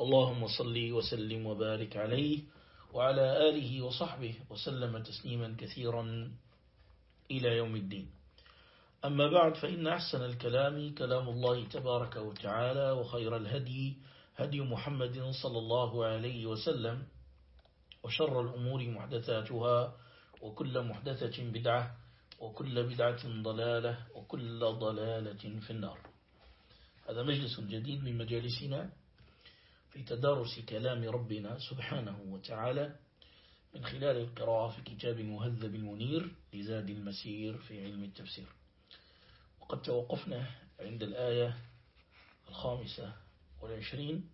اللهم صل وسلم وبارك عليه وعلى آله وصحبه وسلم تسليما كثيرا إلى يوم الدين. أما بعد فإن أحسن الكلام كلام الله تبارك وتعالى وخير الهدي هدي محمد صلى الله عليه وسلم وشر الأمور محدثاتها وكل محدثة بدعة وكل بدعة ضلالة وكل ضلالة في النار. هذا مجلس جديد من مجالسنا. في تدارس كلام ربنا سبحانه وتعالى من خلال القراءة في كتاب المهذب المنير لزاد المسير في علم التفسير. وقد توقفنا عند الآية الخامسة والعشرين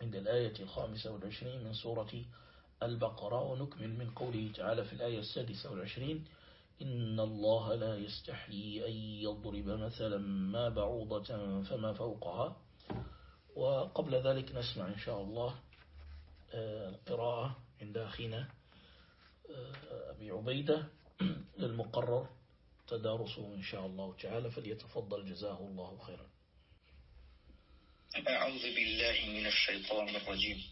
عند الآية الخامسة والعشرين من سورة البقرة ونكمل من قوله تعالى في الآية السادسة والعشرين إن الله لا يستحيي أن يضرب مثلا ما بعوضة فما فوقها. وقبل ذلك نسمع إن شاء الله آه، القراءة عند أخينا آه، أبي عبيدة للمقرر تدارسه إن شاء الله تعالى فليتفضل جزاه الله خيرا. أعوذ بالله من الشيطان الرجيم.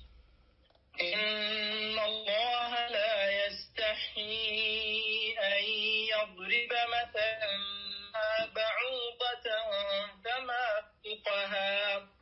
إن الله لا يستحيي أن يضرب مثلا ما بعوضة فما فوقها.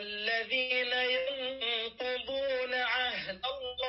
الذين ينقضون عهد الله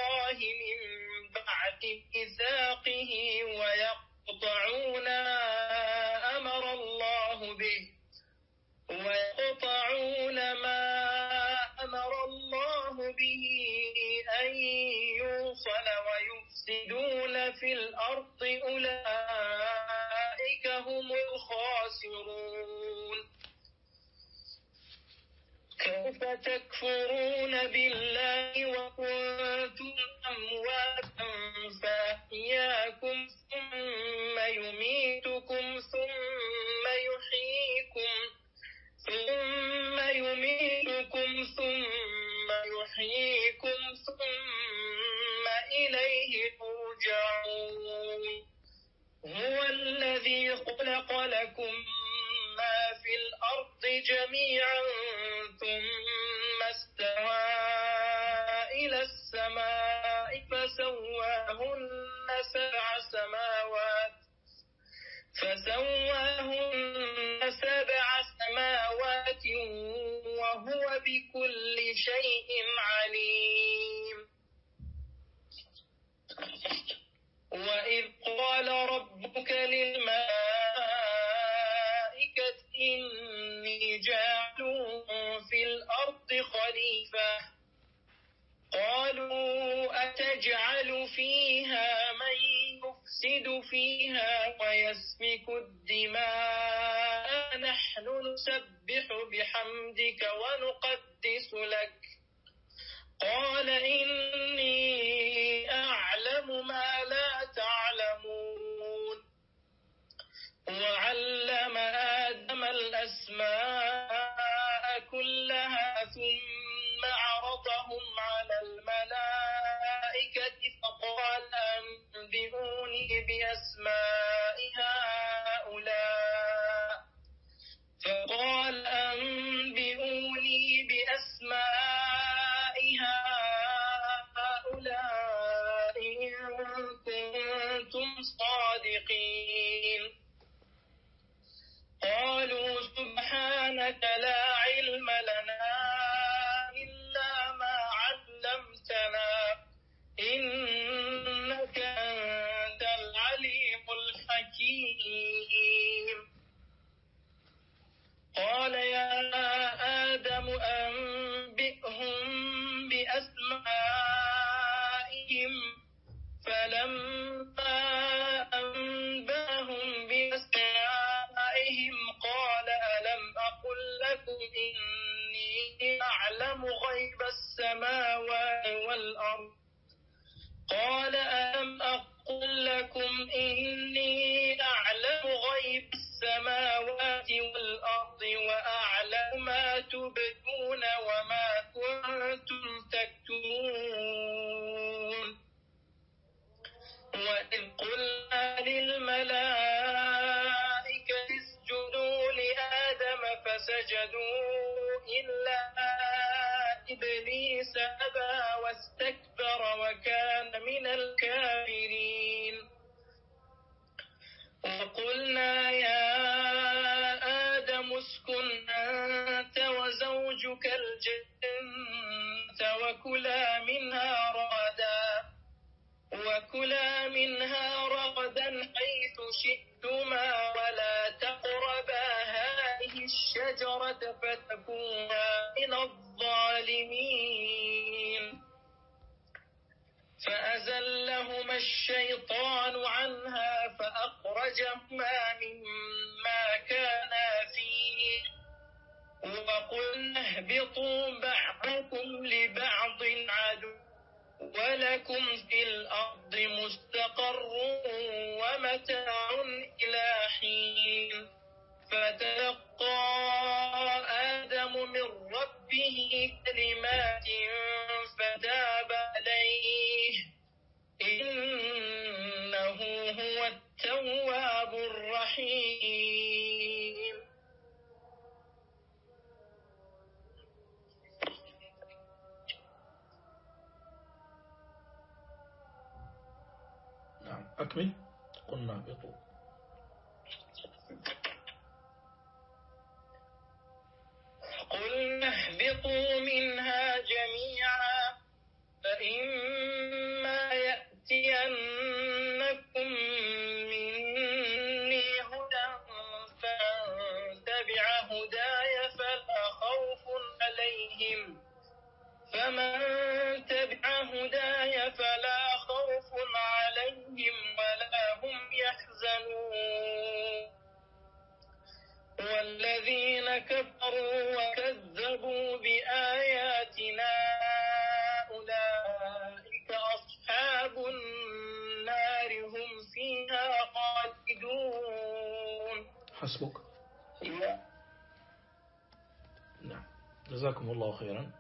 جزاكم الله خيرا.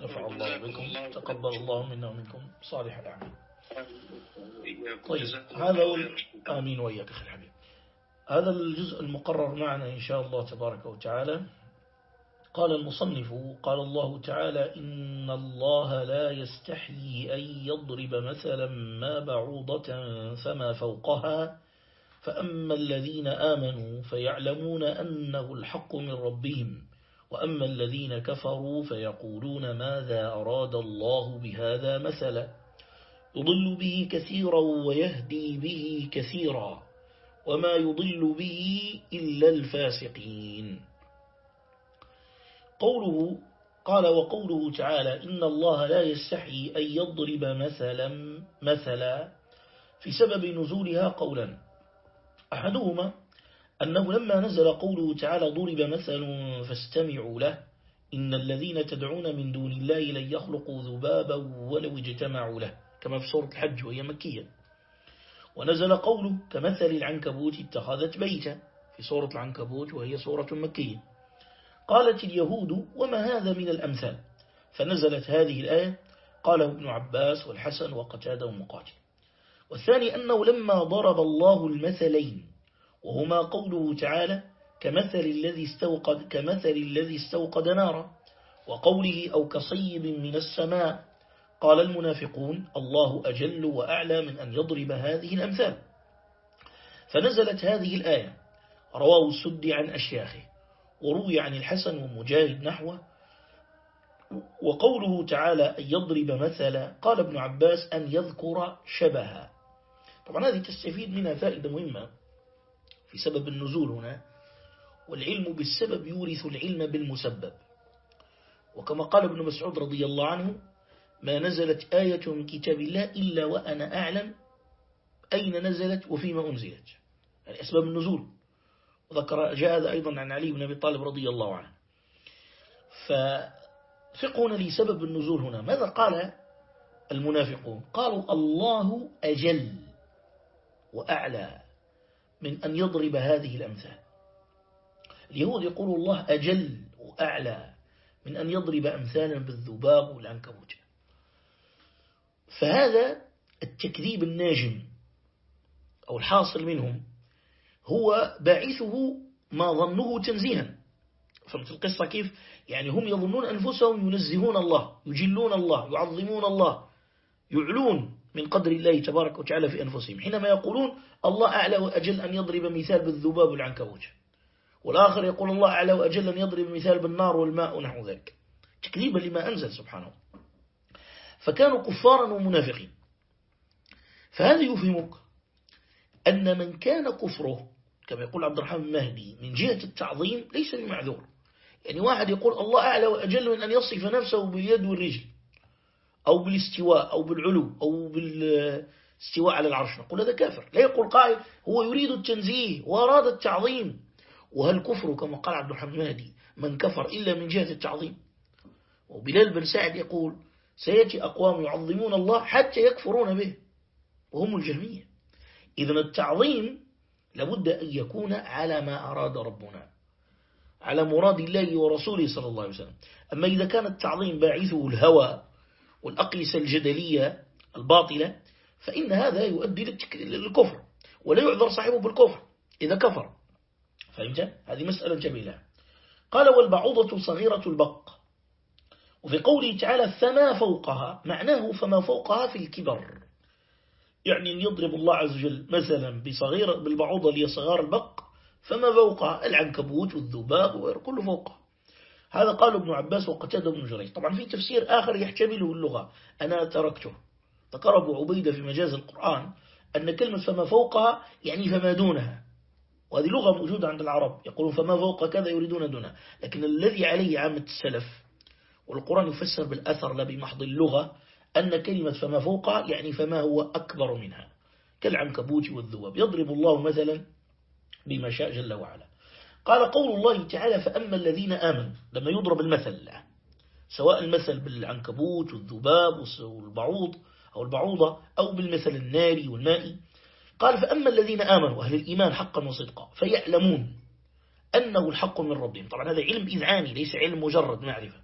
نفع الله بكم. تقبل الله منا ومنكم. صالح الأعمال. طيب هذا هو آمين وإياك أخي الحبيب. هذا الجزء المقرر معنا إن شاء الله تبارك وتعالى. قال المصنف قال الله تعالى إن الله لا يستحيي أن يضرب مثلا ما بعوضة فما فوقها. فأما الذين آمنوا فيعلمون أنه الحق من ربهم. وأما الذين كفروا فيقولون ماذا أراد الله بهذا مثلا؟ يضل به كثيرا ويهدي به كثيرا وما يضل به إلا الفاسقين. قوله قال وقوله تعالى إن الله لا يستحي أن يضرب مثلا مثلا في سبب نزولها قولا. أحدهما أنه لما نزل قوله تعالى ضرب مثل فاستمعوا له إن الذين تدعون من دون الله لن يخلقوا ذبابا ولو اجتمعوا له كما في سورة الحج وهي مكية. ونزل قوله كمثل العنكبوت اتخذت بيتا في سورة العنكبوت وهي سورة مكية. قالت اليهود وما هذا من الأمثال؟ فنزلت هذه الآية قاله ابن عباس والحسن وقتادة ومقاتل والثاني أنه لما ضرب الله المثلين وهما قوله تعالى كمثل الذي استوقد كمثل الذي استوقد نارا وقوله أو كصيب من السماء. قال المنافقون الله أجل وأعلى من أن يضرب هذه الأمثال. فنزلت هذه الآية. رواه السد عن أشياخه وروي عن الحسن ومجاهد نحوه. وقوله تعالى أن يضرب مثلا قال ابن عباس أن يذكر شبها. طبعا هذه تستفيد منها فائدة مهمة في سبب النزول هنا والعلم بالسبب يورث العلم بالمسبب. وكما قال ابن مسعود رضي الله عنه ما نزلت آية من كتاب الله إلا وأنا أعلم أين نزلت وفيما أنزلت. يعني أسباب النزول. وذكر جاء هذا أيضا عن علي بن أبي طالب رضي الله عنه. ففقهنا لسبب النزول هنا. ماذا قال المنافقون؟ قالوا الله أجل وأعلى. من أن يضرب هذه الأمثال. اليهود يقول الله أجل وأعلى من أن يضرب أمثالا بالذباب والعنكبوت. فهذا التكذيب الناجم أو الحاصل منهم هو باعثه ما ظنه تنزيها. فهمت القصة كيف؟ يعني هم يظنون أنفسهم ينزهون الله يجلون الله يعظمون الله يعلون من قدر الله تبارك وتعالى في أنفسهم. حينما يقولون الله أعلى وأجل أن يضرب مثال بالذباب والعنكبوت. والآخر يقول الله أعلى وأجل أن يضرب مثال بالنار والماء ونحو ذلك. تكذيبا لما أنزل سبحانه فكانوا كفارا ومنافقين. فهذا يفهمك أن من كان كفره كما يقول عبد الرحمن المهدي من جهة التعظيم ليس بمعذور. يعني واحد يقول الله أعلى وأجل من أن يصف نفسه باليد والرجل. أو بالاستواء أو بالعلو أو بالاستواء على العرش. نقول هذا كافر. لا يقول قائل هو يريد التنزيه وأراد التعظيم. وهل كفر كما قال عبد الرحمن المهدي من كفر إلا من جهة التعظيم؟ وبلال بن سعد يقول سيأتي أقوام يعظمون الله حتى يكفرون به وهم الجهمية. إذن التعظيم لابد أن يكون على ما أراد ربنا على مراد الله ورسوله صلى الله عليه وسلم. أما إذا كان التعظيم باعثه الهوى والأقيسة الجدلية الباطلة فإن هذا يؤدي للكفر ولا يعذر صاحبه بالكفر إذا كفر. فهمت؟ هذه مسألة جميلة. قال والبعوضة صغيرة البق. وفي قوله تعالى فما فوقها معناه فما فوقها في الكبر. يعني أن يضرب الله عز وجل مثلا بصغيرة بالبعوضة اللي صغار البق فما فوقها؟ العنكبوت والذباب وكل فوقها هذا قال ابن عباس وقتاد بن جريج. طبعا في تفسير آخر يحتمله اللغة. أنا تركته. أبو عبيدة في مجاز القرآن أن كلمة فما فوقها يعني فما دونها. وهذه لغة موجودة عند العرب. يقولون فما فوق كذا يريدون دونها. لكن الذي عليه عامة السلف والقرآن يفسر بالأثر لا بمحض اللغة أن كلمة فما فوقها يعني فما هو أكبر منها. كالعنكبوت والذواب يضرب الله مثلا بما شاء جل وعلا. قال قول الله تعالى فأما الذين آمنوا لما يضرب المثل سواء المثل بالعنكبوت والذباب والبعوض أو البعوضة أو بالمثل الناري والمائي قال فأما الذين آمنوا أهل الإيمان حقا وصدقا فيعلمون أنه الحق من ربهم. طبعا هذا علم إذعاني ليس علم مجرد معرفة.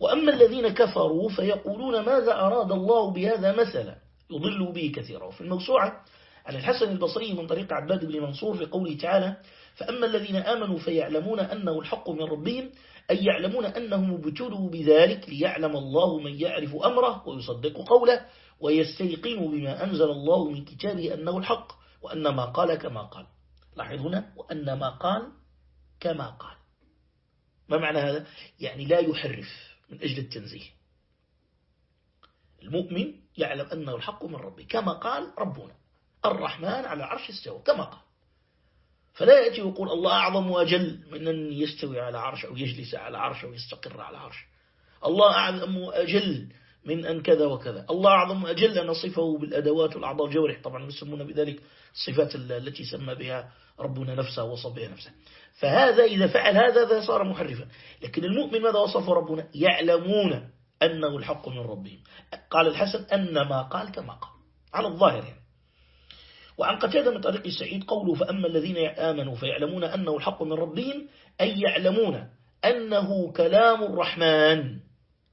وأما الذين كفروا فيقولون ماذا أراد الله بهذا مثلا؟ يضل به كثيرا. وفي الموسوعة عن الحسن البصري من طريق عباد بن منصور في قوله تعالى فأما الذين آمنوا فيعلمون أنه الحق من ربهم أي يعلمون أنهم ابتلوا بذلك ليعلم الله من يعرف أمره ويصدق قوله ويستيقن بما أنزل الله من كتابه أنه الحق وأن ما قال كما قال. لاحظ هنا وأن ما قال كما قال. ما معنى هذا؟ يعني لا يحرف من أجل التنزيه. المؤمن يعلم أنه الحق من ربه كما قال ربنا الرحمن على عرش استوى كما قال. فلا يأتي ويقول الله أعظم وأجل من أن يستوي على عرش أو يجلس على عرش أو يستقر على عرش. الله أعظم وأجل من أن كذا وكذا. الله أعظم أجل أن نصفه بالأدوات والأعضاء الجوارح طبعا يسمون بذلك الصفات التي سمى بها ربنا نفسه وصف بها نفسه. فهذا إذا فعل هذا ذا صار محرفا. لكن المؤمن ماذا وصف ربنا؟ يعلمون أنه الحق من ربهم. قال الحسن أن ما قال كما قال. على الظاهر يعني. وعن قتادة من طريق سعيد قوله فأما الذين آمنوا فيعلمون أنه الحق من ربهم أي يعلمون أنه كلام الرحمن.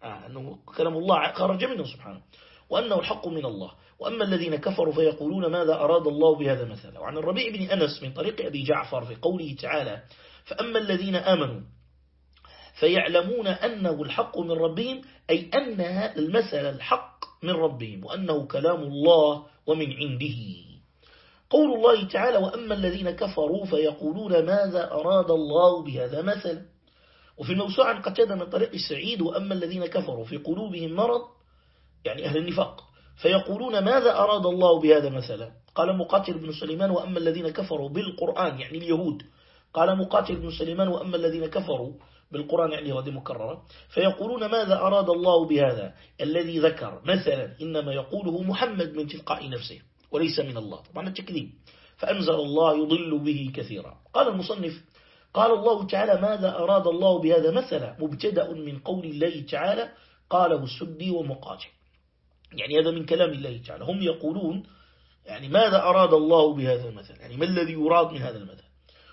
آه أنه كلام الله خرج منه سبحانه. وأنه الحق من الله. وأما الذين كفروا فيقولون ماذا أراد الله بهذا مثلا. وعن الربيع بن أنس من طريق أبي جعفر في قوله تعالى فأما الذين آمنوا فيعلمون أنه الحق من ربهم أي أن المثل الحق من ربهم وأنه كلام الله ومن عنده. قول الله تعالى وأما الذين كفروا فيقولون ماذا أراد الله بهذا مثلا وفي الموسوعة عن من طريق السعيد وأما الذين كفروا في قلوبهم مرض يعني أهل النفاق فيقولون ماذا أراد الله بهذا مثلا؟ قال مقاتل بن سليمان وأما الذين كفروا بالقرآن يعني اليهود. قال مقاتل بن سليمان وأما الذين كفروا بالقرآن يعني هذه مكررة. فيقولون ماذا أراد الله بهذا؟ الذي ذكر مثلا إنما يقوله محمد من تلقاء نفسه. وليس من الله. طبعا التكذيب فأنزل الله يضل به كثيرا. قال المصنف قال الله تعالى ماذا أراد الله بهذا مثلا؟ مبتدأ من قول الله تعالى قاله السدي ومقاتل. يعني هذا من كلام الله تعالى. هم يقولون يعني ماذا أراد الله بهذا المثل؟ يعني ما الذي يراد من هذا المثل؟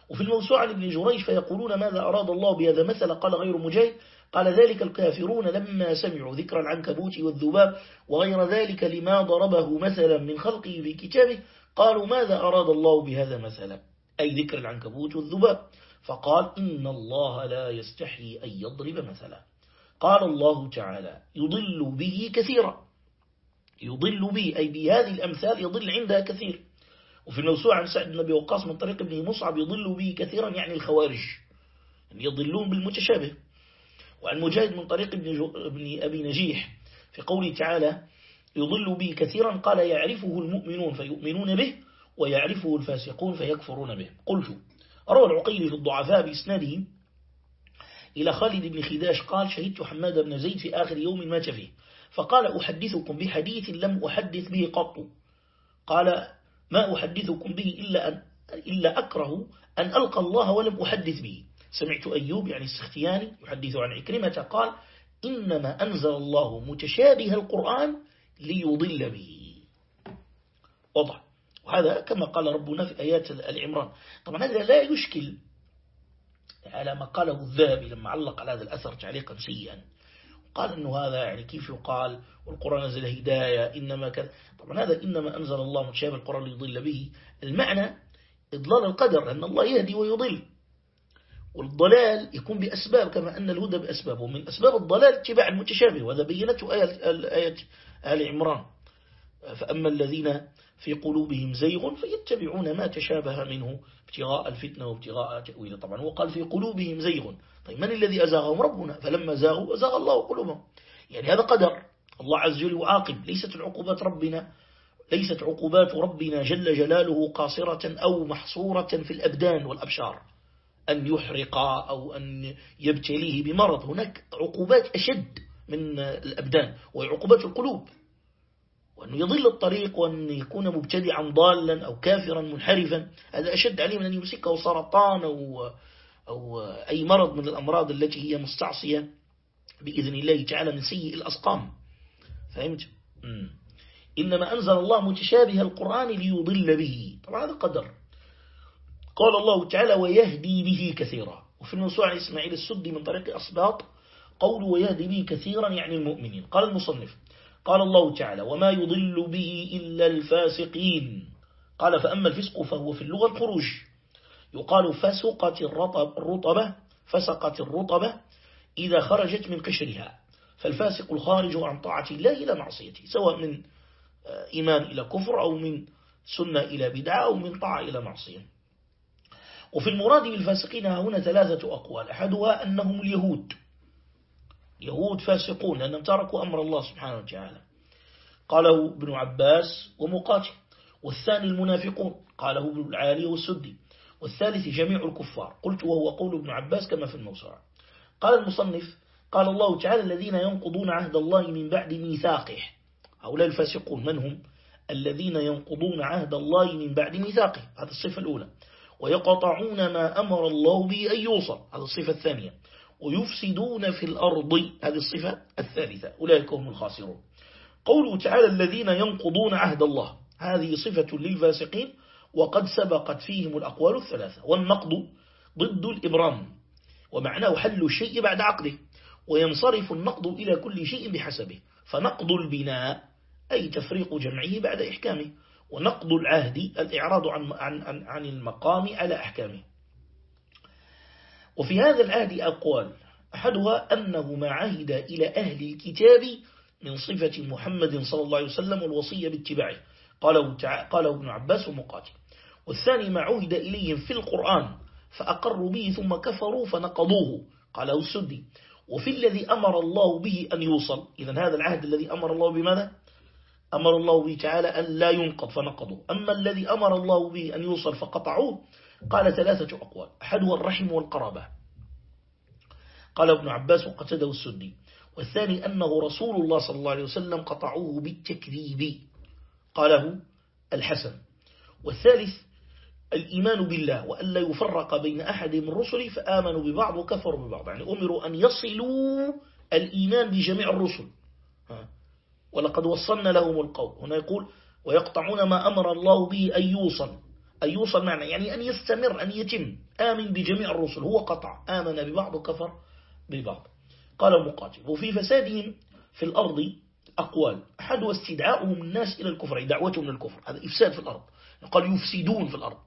وفي الموسوعة لابن جريج فيقولون ماذا أراد الله بهذا مثل؟ قال غير مجاهد قال ذلك الكافرون لما سمعوا ذكر العنكبوت والذباب وغير ذلك لما ضربه مثلا من خلقه في كتابه قالوا ماذا أراد الله بهذا مثلا؟ أي ذكر العنكبوت والذباب. فقال إن الله لا يستحي أن يضرب مثلا. قال الله تعالى يضل به كثيرا. يضل به أي بهذه الأمثال يضل عندها كثير. وفي الموسوعة عن سعد بن أبي وقاص من طريق ابن مصعب يضل به كثيرا يعني الخوارج. يعني يضلون بالمتشابه. وعن مجاهد من طريق ابن, أبي نجيح في قوله تعالى يضل به كثيرا قال يعرفه المؤمنون فيؤمنون به ويعرفه الفاسقون فيكفرون به. قلت روى العقيل في الضعفاء بإسناده إلى خالد بن خداش قال شهدت حماد بن زيد في آخر يوم مات فيه. فقال أحدثكم بحديث لم أحدث به قط. قال ما أحدثكم به إلا, أن إلا أكره أن ألقى الله ولم أحدث به. سمعت أيوب يعني السختياني يحدث عن عكرمة قال إنما أنزل الله متشابه القرآن ليضل به. وضع وهذا كما قال ربنا في آيات العمران. طبعا هذا لا يشكل على ما قاله الذهبي لما علق على هذا الأثر تعليقا سيئا. قال أنه هذا يعني كيف يقال؟ والقرآن نزل هداية إنما كذا. طبعا هذا إنما أنزل الله متشابه القرآن ليضل به. المعنى إضلال القدر أن الله يهدي ويضل. والضلال يكون بأسباب كما أن الهدى بأسباب. ومن أسباب الضلال اتباع المتشابه وهذا بينته آية آل عمران. فأما الذين في قلوبهم زيغ فيتبعون ما تشابه منه ابتغاء الفتنة وابتغاء تأويله طبعا وقال في قلوبهم زيغ. طيب من الذي أزاغهم؟ ربنا. فلما زاغوا أزاغ الله قلوبهم. يعني هذا قدر. الله عز وجل يعاقب. ليست العقوبات ربنا ليست عقوبات ربنا جل جلاله قاصرة أو محصورة في الأبدان والأبشار. أن يحرق أو أن يبتليه بمرض. هناك عقوبات أشد من الأبدان وعقوبات القلوب. وأنه يضل الطريق وأن يكون مبتدعا ضالا أو كافرا منحرفا هذا أشد عليه من أن يمسكه سرطان أو, أو أي مرض من الأمراض التي هي مستعصية بإذن الله تعالى من سيء الأسقام. فهمت؟ إنما أنزل الله متشابه القرآن ليضل به. طبعا هذا قدر. قال الله تعالى ويهدي به كثيرا. وفي الموسوعة إسماعيل السدي من طريق أصباط قول ويهدي به كثيرا يعني المؤمنين. قال المصنف قال الله تعالى وما يضل به إلا الفاسقين قال فأما الفسق فهو في اللغة الخروج يقال فسقت الرطب الرطبة فسقت الرطبة إذا خرجت من قشرها فالفاسق الخارج عن طاعة الله إلى معصيته سواء من آه، إيمان إلى كفر أو من سنة إلى بدعة أو من طاعة إلى معصية. وفي المراد بالفاسقين هنا ثلاثة أقوال. أحدها أنهم اليهود. يهود فاسقون لأنهم تركوا أمر الله سبحانه وتعالى. قاله ابن عباس ومقاتل. والثاني المنافقون قاله ابن العالي والسدي. والثالث جميع الكفار. قلت وهو قول ابن عباس كما في الموسوعة. قال المصنف قال الله تعالى الذين ينقضون عهد الله من بعد ميثاقه. هؤلاء الفاسقون من هم؟ الذين ينقضون عهد الله من بعد ميثاقه. هذه الصفة الأولى. ويقطعون ما أمر الله به أن يوصل. هذه الصفة الثانية. ويفسدون في الأرض. هذه الصفة الثالثة. أولئك هم الخاسرون. قوله تعالى الذين ينقضون عهد الله. هذه صفة للفاسقين. وقد سبقت فيهم الأقوال الثلاثة. والنقض ضد الإبرام. ومعناه حل الشيء بعد عقده. وينصرف النقض إلى كل شيء بحسبه. فنقض البناء أي تفريق جمعه بعد إحكامه. ونقض العهد الإعراض عن, عن, عن المقام على أحكامه. وفي هذا العهد أقوال. أحدها أنه ما عهد إلى أهل الكتاب من صفة محمد صلى الله عليه وسلم والوصية باتباعه. قاله, قاله ابن عباس ومقاتل. والثاني ما عهد إليهم في القرآن فأقروا به ثم كفروا فنقضوه قاله السدي. وفي الذي أمر الله به أن يوصل. إذا هذا العهد الذي أمر الله بماذا؟ أمر الله به تعالى أن لا ينقض فنقضوا. أما الذي أمر الله به أن يوصل فقطعوه قال ثلاثة أقوال. أحدها الرحم والقرابة. قال ابن عباس وقتده السدي والثاني أنه رسول الله صلى الله عليه وسلم قطعوه بالتكذيب. قاله الحسن. والثالث الإيمان بالله وألا يفرق بين أحد من رسله فآمنوا ببعض وكفروا ببعض. يعني أمروا أن يصلوا الإيمان بجميع الرسل. ولقد وصلنا لهم القول. هنا يقول ويقطعون ما أمر الله به أن يوصل. أن يوصل معنى يعني أن يستمر أن يتم. آمن بجميع الرسل. هو قطع. آمن ببعض وكفر ببعض. قال المقاتل وفي فسادهم في الأرض أقوال. أحد استدعاؤهم الناس إلى الكفر دعوتهم للكفر هذا إفساد في الأرض. قال يفسدون في الأرض.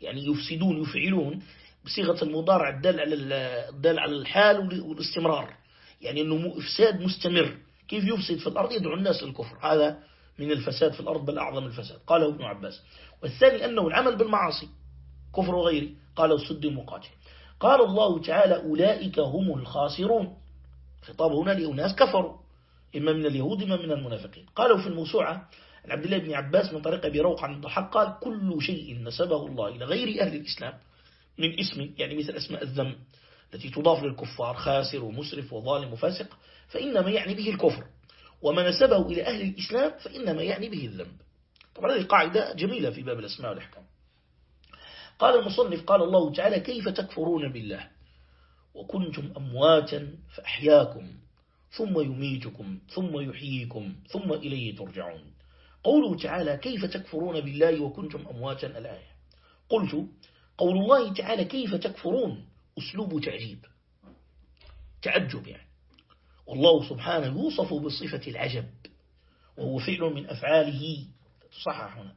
يعني يفسدون يفعلون بصيغة المضارع على الدال على الحال والاستمرار. يعني أنه إفساد مستمر. كيف يفسد في الأرض؟ يدعو الناس للكفر هذا من الفساد في الأرض بل أعظم الفساد. قاله ابن عباس. والثاني أنه العمل بالمعاصي كفر وغيره. قاله السد المقاتل. قال الله تعالى أولئك هم الخاسرون. خطاب هنا لأناس كفروا. إما من اليهود إما من المنافقين. قالوا في الموسوعة عبد الله بن عباس من طريق أبي روق عن الضحك قال كل شيء نسبه الله إلى غير أهل الإسلام من اسم يعني مثل أسماء الذنب التي تضاف للكفار خاسر ومسرف وظالم وفاسق. فإنما يعني به الكفر. وما نسبه إلى أهل الإسلام فإنما يعني به الذنب. طبعا هذه قاعدة جميلة في باب الأسماء والأحكام. قال المصنف قال الله تعالى كيف تكفرون بالله؟ وكنتم أمواتا فأحياكم ثم يميتكم ثم يحييكم ثم إليه ترجعون. قوله تعالى كيف تكفرون بالله وكنتم أمواتا الآية. قلت قول الله تعالى كيف تكفرون؟ أسلوب تعجيب. تعجب يعني. والله سبحانه يوصف بصفة العجب وهو فعل من أفعاله. تصحح هنا.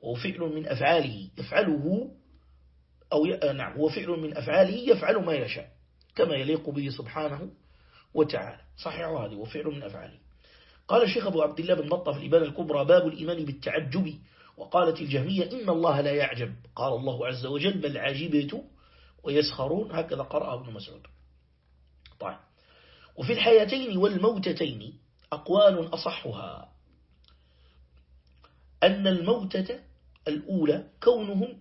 وهو فعل من أفعاله. يفعله أو ي... نعم هو فعل من أفعاله يفعل ما يشاء كما يليق به سبحانه وتعالى. صحيح هذه وفعل من أفعاله. قال الشيخ أبو عبد الله بن بطة في الإبانة الكبرى باب الإيمان بالتعجب وقالت الجهمية إن الله لا يعجب. قال الله عز وجل بل عجبت ويسخرون. هكذا قرأه ابن مسعود. طيب. وفي الحياتين والموتتين أقوال أصحها. أن الموتة الأولى كونهم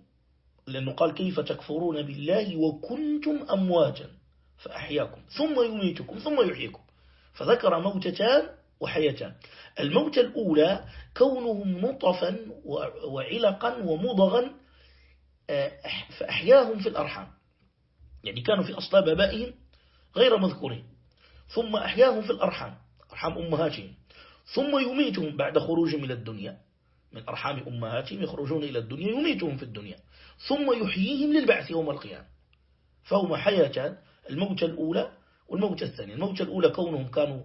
لأنه قال كيف تكفرون بالله وكنتم أمواتا فأحياكم ثم يميتكم ثم يحييكم فذكر موتتان وحيتان. الموتة الأولى كونهم نطفا وعلقا ومضغا آه، فأحياهم في الأرحام. يعني كانوا في أصلاب أبائهم غير مذكورين. ثم أحياهم في الأرحام أرحام أمهاتهم ثم يميتهم بعد خروجهم إلى الدنيا. من أرحام أمهاتهم يخرجون إلى الدنيا يميتهم في الدنيا. ثم يحييهم للبعث يوم القيامة. فهما حياتان الموتة الأولى والموتة الثانية. الموتة الأولى كونهم كانوا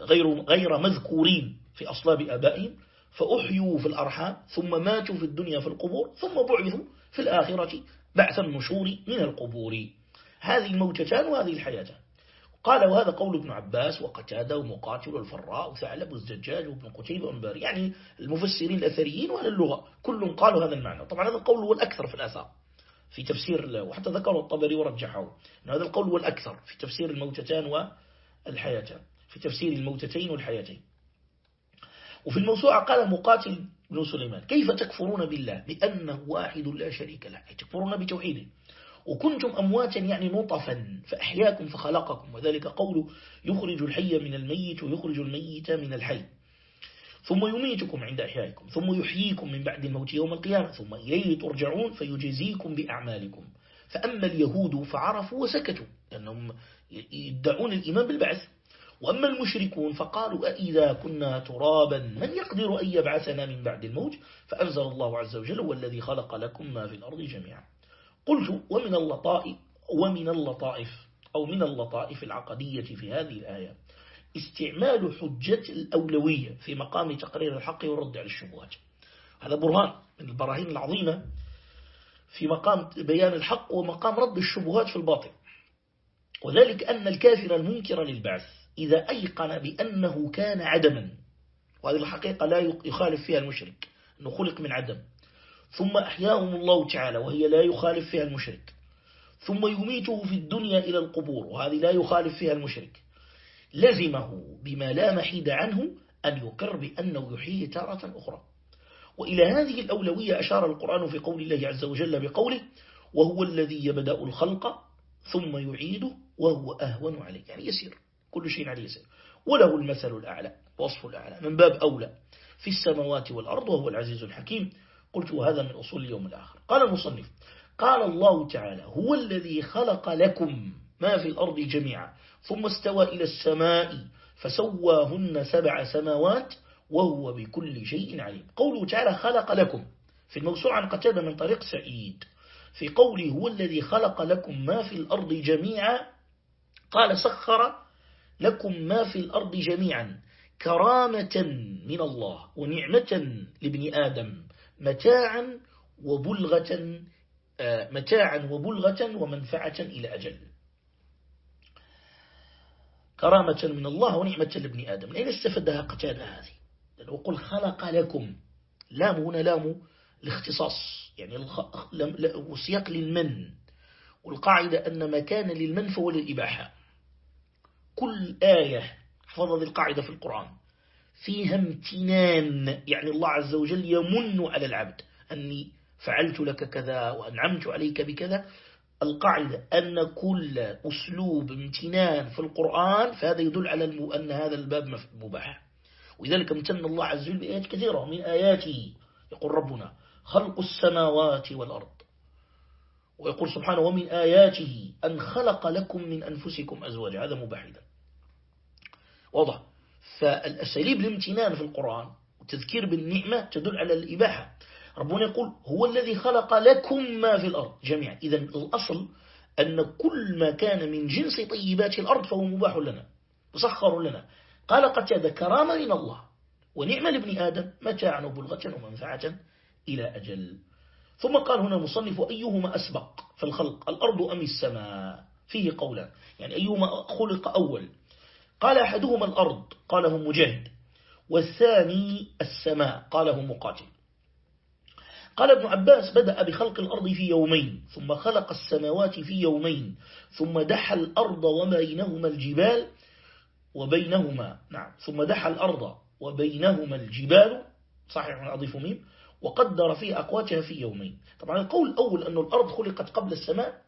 غير, غير مذكورين في أصلاب أبائهم فأحيوا في الأرحام ثم ماتوا في الدنيا في القبور ثم بعثوا في الآخرة بعث النشور من القبور. هذه الموتتان وهذه الحياتان. قال وهذا قول ابن عباس وقتادة ومقاتل والفراء وثعلب والزجاج وابن قتيبة والباري يعني المفسرين الأثريين وأهل اللغة كلهم قالوا هذا المعنى. طبعا هذا القول هو الأكثر في الآثار. في تفسير وحتى ذكره الطبري ورجحه هذا القول هو الأكثر في تفسير الموتتان والحياتان. في تفسير الموتتين والحياتين. وفي الموسوعة قال مقاتل بن سليمان كيف تكفرون بالله؟ بأنه واحد لا شريك له. تكفرون بتوحيده. وكنتم أمواتا يعني نطفا فأحياكم فخلقكم وذلك قوله يخرج الحي من الميت ويخرج الميت من الحي. ثم يميتكم عند أحيائكم ثم يحييكم من بعد الموت يوم القيامة ثم إليه ترجعون فيجزيكم بأعمالكم. فأما اليهود فعرفوا وسكتوا لأنهم يدعون الإيمان بالبعث. وأما المشركون فقالوا أئذا كنا ترابا من يقدر أن يبعثنا من بعد الموت؟ فأنزل الله عز وجل والذي خلق لكم ما في الأرض جميعا. قلت ومن اللطائف ومن اللطائف أو من اللطائف العقدية في هذه الآية. استعمال حجة الأولوية في مقام تقرير الحق والرد على الشبهات. هذا برهان من البراهين العظيمة في مقام بيان الحق ومقام رد الشبهات في الباطل. وذلك أن الكافر المنكر للبعث إذا أيقن بأنه كان عدما وهذه الحقيقة لا يخالف فيها المشرك أنه خلق من عدم. ثم أحياهم الله تعالى وهي لا يخالف فيها المشرك. ثم يميته في الدنيا إلى القبور وهذه لا يخالف فيها المشرك. لزمه بما لا محيد عنه أن يقر بأنه يحيي تارة أخرى. وإلى هذه الأولوية أشار القرآن في قول الله عز وجل بقوله وهو الذي يبدأ الخلق ثم يعيده وهو أهون عليه يعني يسير كل شيء عليه يسير. وله المثل الأعلى وصف الأعلى من باب أولى في السماوات والأرض وهو العزيز الحكيم. قلت وهذا من أصول اليوم الآخر. قال المصنف قال الله تعالى هو الذي خلق لكم ما في الأرض جميعا ثم استوى إلى السماء فسواهن سبع سماوات وهو بكل شيء عليم. قوله تعالى خلق لكم في الموسوعة عن قتادة من طريق سعيد. في قوله هو الذي خلق لكم ما في الأرض جميعا قال سخر لكم ما في الأرض جميعا كرامة من الله ونعمة لابن آدم. متاعا وبلغة آه، متاعا وبلغة ومنفعة إلى أجل. كرامة من الله ونعمة لابن آدم. لأين استفدها قتادة هذه. لأنه قل خلق لكم. لام هنا لام الاختصاص. يعني وسياق للمن. والقاعدة أن ما كان للمن فهو للإباحة. كل آية حفظ هذه القاعدة في القرآن. فيها امتنان. يعني الله عز وجل يمن على العبد. أني فعلت لك كذا وأنعمت عليك بكذا. القاعدة أن كل أسلوب امتنان في القرآن فهذا يدل على أن هذا الباب مباح. ولذلك امتن الله عز وجل بآيات كثيرة. من آياته يقول ربنا خلق السماوات والأرض. ويقول سبحانه ومن آياته أن خلق لكم من أنفسكم أزواج هذا مباح واضح. فالأساليب الامتنان في القرآن وتذكير بالنعمة تدل على الإباحة. ربنا يقول هو الذي خلق لكم ما في الأرض جميعا. إذا الأصل أن كل ما كان من جنس طيبات الأرض فهو مباح لنا مسخر لنا. قال هذا كرامة من الله ونعمة لابن آدم متاعا وبلغة ومنفعة إلى أجل. ثم قال هنا المصنف أيهما أسبق في الخلق الأرض أم السماء؟ فيه قولا يعني أيهما خلق أول؟ قال أحدهما الأرض قاله مجاهد. والثاني السماء قاله مقاتل. قال ابن عباس بدأ بخلق الأرض في يومين ثم خلق السماوات في يومين ثم دحى الأرض وما بينهما الجبال وبينهما نعم ثم دحى الأرض وبينهما الجبال صحيح أضيف ميم وقدر في أقواتها في يومين. طبعا القول الأول أن الأرض خلقت قبل السماء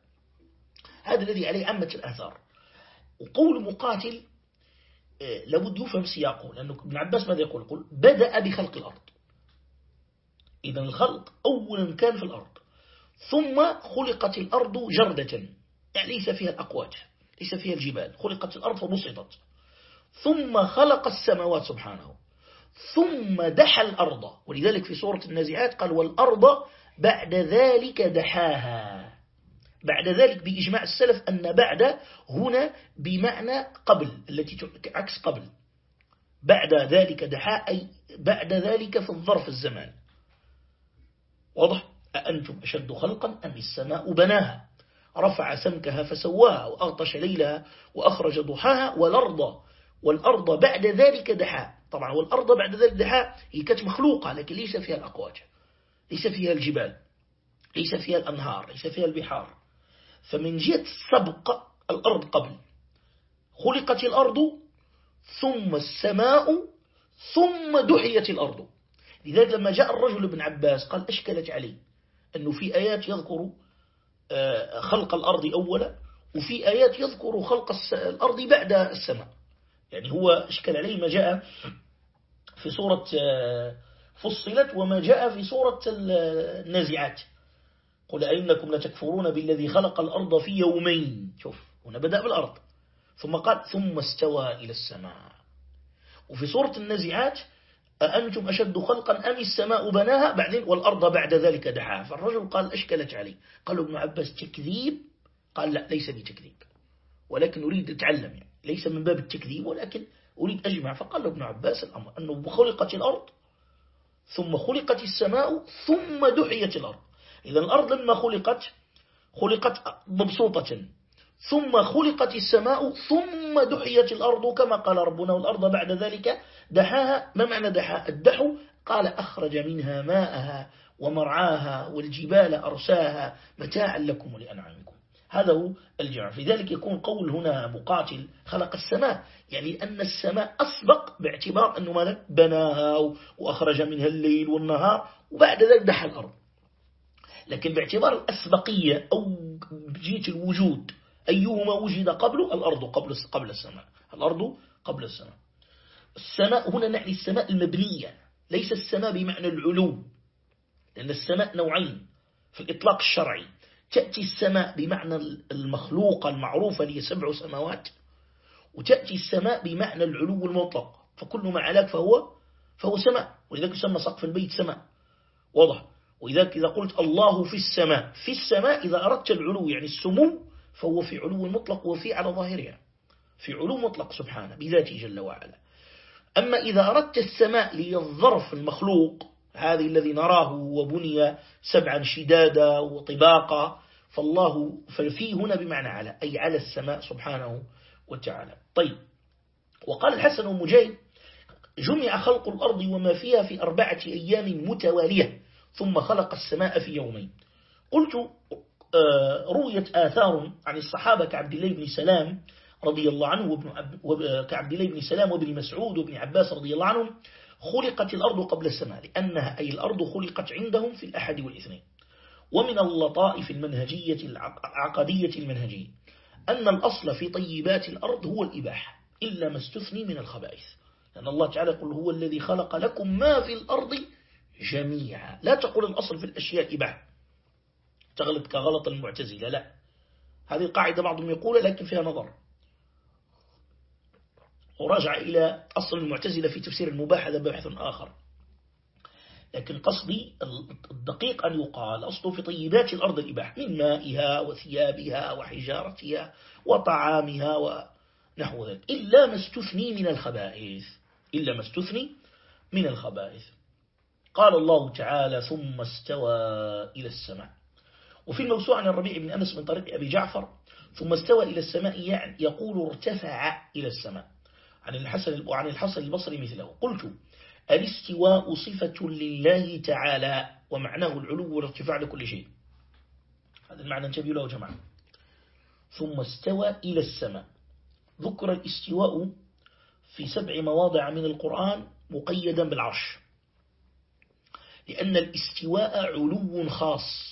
هذا الذي عليه عامة الآثار. وقول مقاتل لابد يفهم سياقه لأنه ابن عباس ماذا يقول؟ يقول بدأ بخلق الأرض. إذا الخلق أولا كان في الأرض ثم خلقت الأرض جردة يعني ليس فيها الأقوات ليس فيها الجبال خلقت الأرض فبسطت. ثم خلق السماوات سبحانه ثم دحى الأرض. ولذلك في سورة النازعات قال والأرض بعد ذلك دحاها. بعد ذلك بإجماع السلف أن بعد هنا بمعنى قبل التي عكس قبل. بعد ذلك دحاء أي بعد ذلك في الظرف الزمان. واضح؟ أأنتم أشد خلقا أم السماء بناها؟ رفع سمكها فسواها وأغطش ليلها وأخرج ضحاها والأرض والأرض بعد ذلك دحاء طبعا والأرض بعد ذلك دحاء هي كانت مخلوقة لكن ليس فيها الأقواج ليس فيها الجبال ليس فيها الأنهار ليس فيها البحار. فمن جهة سبق الأرض قبل. خلقت الأرض ثم السماء ثم دحيت الأرض. لذلك لما جاء الرجل ابن عباس قال أشكلت عليه أنه في آيات يذكر آه، خلق الأرض أولا وفي آيات يذكر خلق الأرض بعد السماء. يعني هو أشكل عليه ما جاء في سورة آه، فصلت وما جاء في سورة النازعات. قل أئنكم لتكفرون بالذي خلق الأرض في يومين. شوف هنا بدأ بالأرض. ثم قال ثم استوى إلى السماء. وفي سورة النازعات أأنتم أشد خلقا أم السماء بناها؟ بعدين والأرض بعد ذلك دحاها. فالرجل قال أشكلت عليه قالوا ابن عباس تكذيب؟ قال لا ليس بتكذيب. ولكن أريد أتعلم يعني. ليس من باب التكذيب ولكن أريد أجمع. فقال ابن عباس الأمر أنه خلقت الأرض ثم خلقت السماء ثم دحيت الأرض. إذا الأرض لما خلقت خلقت مبسوطة. ثم خلقت السماء ثم دحيت الأرض كما قال ربنا والأرض بعد ذلك دحاها. ما معنى دحاء الدحو قال أخرج منها ماءها ومرعاها والجبال أرساها متاعا لكم ولأنعامكم. هذا هو الجمع. في ذلك يكون قول هنا مقاتل خلق السماء يعني أن السماء أسبق باعتبار أنه ماذا؟ بناها وأخرج منها الليل والنهار وبعد ذلك دحى الأرض. لكن باعتبار الأسبقية أو جيت الوجود أيهما وجد قبله؟ الأرض قبل قبل السماء. الأرض قبل السماء. السماء هنا نعني السماء المبنية ليس السماء بمعنى العلو لأن السماء نوعين في الإطلاق الشرعي. تأتي السماء بمعنى المخلوقة المعروفة هي سبع سماوات وتأتي السماء بمعنى العلو المطلق. فكل ما علاك فهو فهو سماء ولذلك يسمى سقف البيت سماء. واضح؟ وإذا إذا قلت الله في السماء في السماء إذا أردت العلو يعني السمو فهو في علو مطلق وفي على ظاهرها. في علو مطلق سبحانه بذاته جل وعلا. أما إذا أردت السماء للظرف المخلوق هذه الذي نراه وبني سبعا شدادا وطباقا فالله ففي هنا بمعنى على أي على السماء سبحانه وتعالى. طيب وقال الحسن ومجاهد جمع خلق الأرض وما فيها في أربعة أيام متوالية. ثم خلق السماء في يومين. قلت آه، رويت آثار عن الصحابة كعبد الله بن سلام رضي الله عنه وابن كعبد الله بن سلام وابن مسعود وابن عباس رضي الله عنهم خلقت الأرض قبل السماء لأنها أي الأرض خلقت عندهم في الأحد والاثنين. ومن اللطائف المنهجية العقدية المنهجية أن الأصل في طيبات الأرض هو الإباحة إلا ما استثني من الخبائث. لأن الله تعالى يقول هو الذي خلق لكم ما في الأرض جميعا. لا تقول الأصل في الأشياء إباحة تغلط كغلط المعتزلة لا. هذه القاعدة بعضهم يقول لكن فيها نظر. وراجع إلى أصل المعتزلة في تفسير المباح هذا بحث آخر. لكن قصدي الدقيق أن يقال أصل في طيبات الأرض الإباح من مائها وثيابها وحجارتها وطعامها ونحو ذلك إلا ما استثني من الخبائث. إلا ما استثني من الخبائث. قال الله تعالى ثم استوى إلى السماء. وفي الموسوعة عن الربيع بن أنس من طريق أبي جعفر ثم استوى إلى السماء يعني يقول ارتفع إلى السماء. عن الحسن وعن الحسن البصري مثله. قلت الاستواء صفة لله تعالى ومعناه العلو والارتفاع لكل شيء. هذا المعنى انتبهوا له جماعة. ثم استوى إلى السماء. ذكر الاستواء في سبع مواضع من القرآن مقيدا بالعرش. لأن الاستواء علو خاص.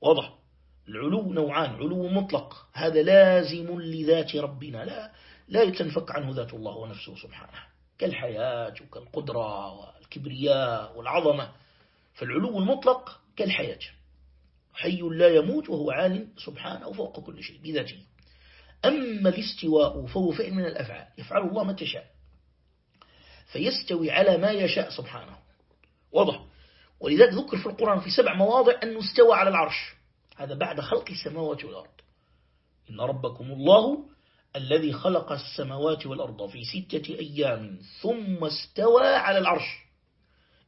واضح؟ العلو نوعان علو مطلق. هذا لازم لذات ربنا. لا لا تنفك عنه ذات الله ونفسه سبحانه. كالحياة وكالقدرة والكبرياء والعظمة. فالعلو المطلق كالحياة. حي لا يموت وهو عالم سبحانه فوق كل شيء بذاته. أما الاستواء فهو فعل من الأفعال. يفعل الله ما تشاء. فيستوي على ما يشاء سبحانه. واضح. ولذلك ذكر في القرآن في سبع مواضع أنه استوى على العرش. هذا بعد خلق السماوات والأرض. إن ربكم الله الذي خلق السماوات والأرض في ستة أيام ثم استوى على العرش.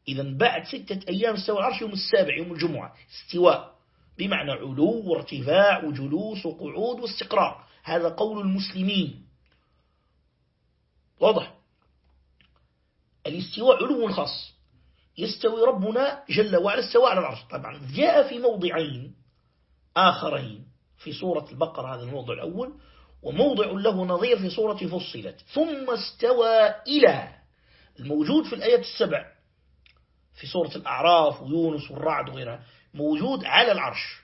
إذا بعد ستة أيام استوى العرش يوم السابع يوم الجمعة. استواء بمعنى علو وارتفاع وجلوس وقعود واستقرار. هذا قول المسلمين. واضح؟ الاستواء علو خاص. يستوي ربنا جل وعلا استوى على العرش. طبعا جاء في موضعين آخرين في سورة البقرة هذا الموضع الأول وموضع له نظير في سورة فصلت. ثم استوى إلى الموجود في الآيات السبع في سورة الأعراف ويونس والرعد وغيرها موجود على العرش.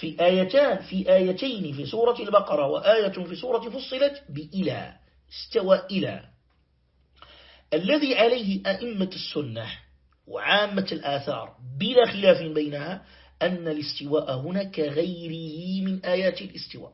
في آيتان في آيتين في سورة البقرة وآية في سورة فصلت بإلى استوى إلى. الذي عليه أئمة السنة وعامة الآثار بلا خلاف بينها أن الاستواء هنا كغيره من آيات الاستواء.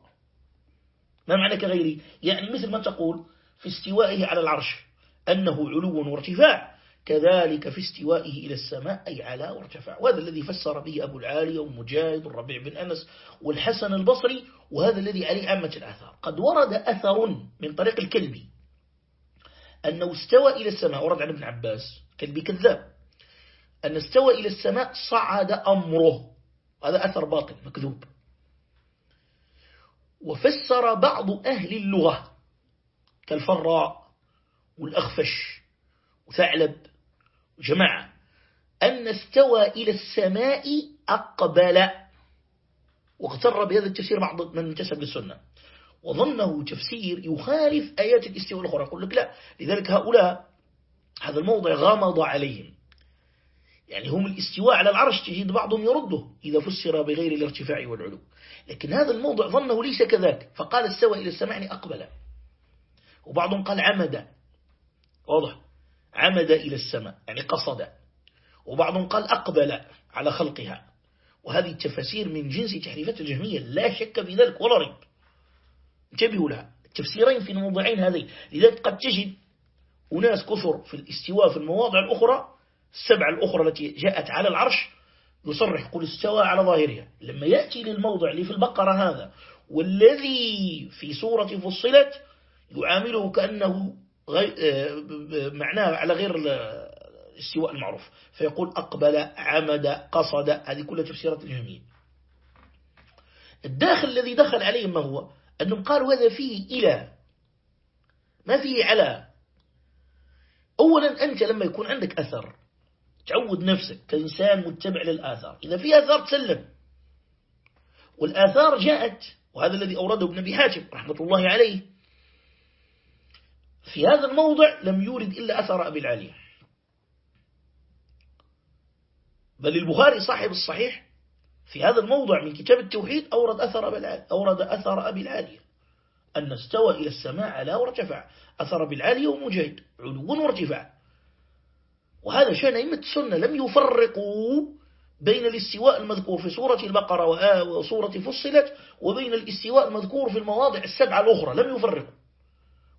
ما معنى كغيره؟ يعني مثل ما تقول في استوائه على العرش أنه علو وارتفاع كذلك في استوائه إلى السماء أي على وارتفاع. وهذا الذي فسر به أبو العالي ومجاهد والربيع بن أنس والحسن البصري وهذا الذي عليه عامة الآثار. قد ورد أثر من طريق الكلبي أنه استوى إلى السماء ورد عن ابن عباس كلبي كذاب أن استوى إلى السماء صعد أمره. هذا أثر باطل مكذوب. وفسر بعض أهل اللغة كالفراء والأخفش وثعلب وجماعة أن استوى إلى السماء أقبل واغتر بهذا التفسير بعض من انتسب للسنة وظنه تفسير يخالف آيات الاستواء الأخرى يقول لك لا. لذلك هؤلاء هذا الموضع غامض عليهم. يعني هم الاستواء على العرش تجد بعضهم يرده إذا فسر بغير الارتفاع والعلو. لكن هذا الموضع ظنه ليس كذلك فقال استوى إلى السماء يعني أقبل. وبعضهم قال عمد. واضح. عمد إلى السماء يعني قصد. وبعضهم قال أقبل على خلقها. وهذه التفاسير من جنس تحريفات الجهمية لا شك في ذلك ولا ريب. انتبهوا لها التفسيرين في الموضعين هذين. لذلك قد تجد أناس كثر في الاستواء في المواضع الأخرى السبع الأخرى التي جاءت على العرش يصرح قل استوى على ظاهرها. لما يأتي للموضع اللي في البقرة هذا والذي في سورة فصلت يعامله كأنه غير آه، معناه على غير الاستواء المعروف. فيقول أقبل عمد قصد. هذه كلها تفسيرات الجميع الداخل الذي دخل عليهم ما هو؟ أنهم قالوا هذا فيه إلى ما فيه على. أولا أنت لما يكون عندك أثر تعود نفسك كإنسان متبع للآثار. إذا في آثار تسلم. والآثار جاءت وهذا الذي أورده ابن أبي حاتم رحمة الله عليه. في هذا الموضع لم يورد إلا أثر أبي العالية. بل البخاري صاحب الصحيح في هذا الموضع من كتاب التوحيد أورد أثر أبي العالية, أورد أثر أبي العالية أن استوى إلى السماء على وارتفع أثر بالعالية ومجاهد علو وارتفاع وهذا شأن أئمة السنة لم يفرقوا بين الاستواء المذكور في سورة البقرة وسورة فصلت وبين الاستواء المذكور في المواضع السبعة الأخرى لم يفرقوا.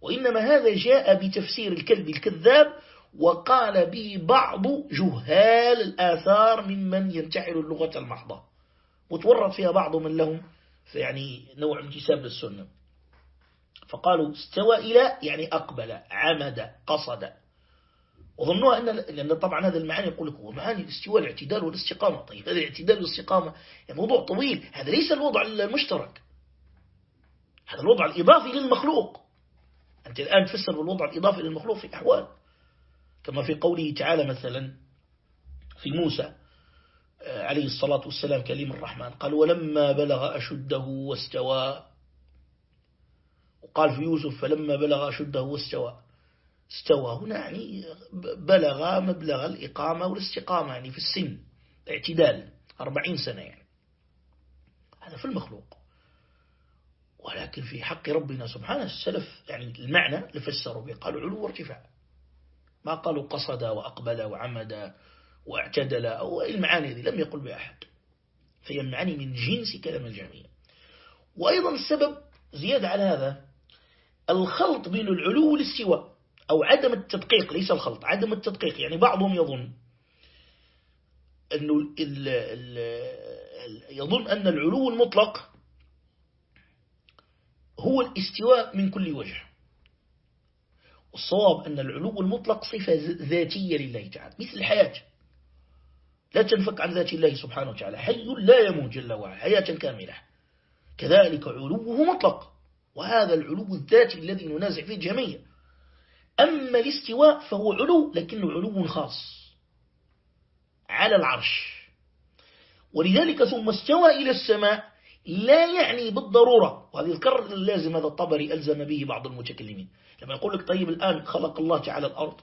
وإنما هذا جاء بتفسير الكلب الكذاب وقال به بعض جهال الآثار ممن ينتحل اللغة المحضة. وتورط فيها بعض من لهم يعني نوع انتساب للسنة فقالوا استوى إلى يعني أقبل عمد قصد. وظنوها أن لأن طبعا هذا المعاني يقول لك هو معاني الاستواء الاعتدال والاستقامة. طيب هذا الاعتدال والاستقامة يعني موضوع طويل. هذا ليس الوضع المشترك. هذا الوضع الإضافي للمخلوق. أنت الآن تفسر بالوضع الإضافي للمخلوق في أحوال. كما في قوله تعالى مثلا في موسى عليه الصلاة والسلام كليم الرحمن. قال ولما بلغ أشده واستوى. وقال في يوسف فلما بلغ أشده واستوى. استوى. هنا يعني بلغ مبلغ الإقامة والاستقامة يعني في السن اعتدال أربعين سنة يعني. هذا في المخلوق. ولكن في حق ربنا سبحانه السلف يعني المعنى لفسروا به قالوا علو وارتفاع. ما قالوا قصد وأقبل وعمد واعتدل أو المعاني هذه لم يقل بأحد. فهي المعاني من جنس كلام الجميع. وأيضا السبب زيادة على هذا الخلط بين العلو والاستواء أو عدم التدقيق ليس الخلط عدم التدقيق يعني بعضهم يظن أنه ال ال يظن أن العلو المطلق هو الاستواء من كل وجه. والصواب أن العلو المطلق صفة ذاتية لله تعالى مثل الحياة لا تنفك عن ذات الله سبحانه وتعالى. حي لا يموت جل وعلا حياة كاملة. كذلك علوه مطلق وهذا العلو الذاتي الذي ننازع فيه الجميع أما الاستواء فهو علو لكنه علو خاص على العرش. ولذلك ثم استوى إلى السماء لا يعني بالضرورة وهذا يذكر اللازم هذا الطبري ألزم به بعض المتكلمين. لما يقول لك طيب الآن خلق الله تعالى الأرض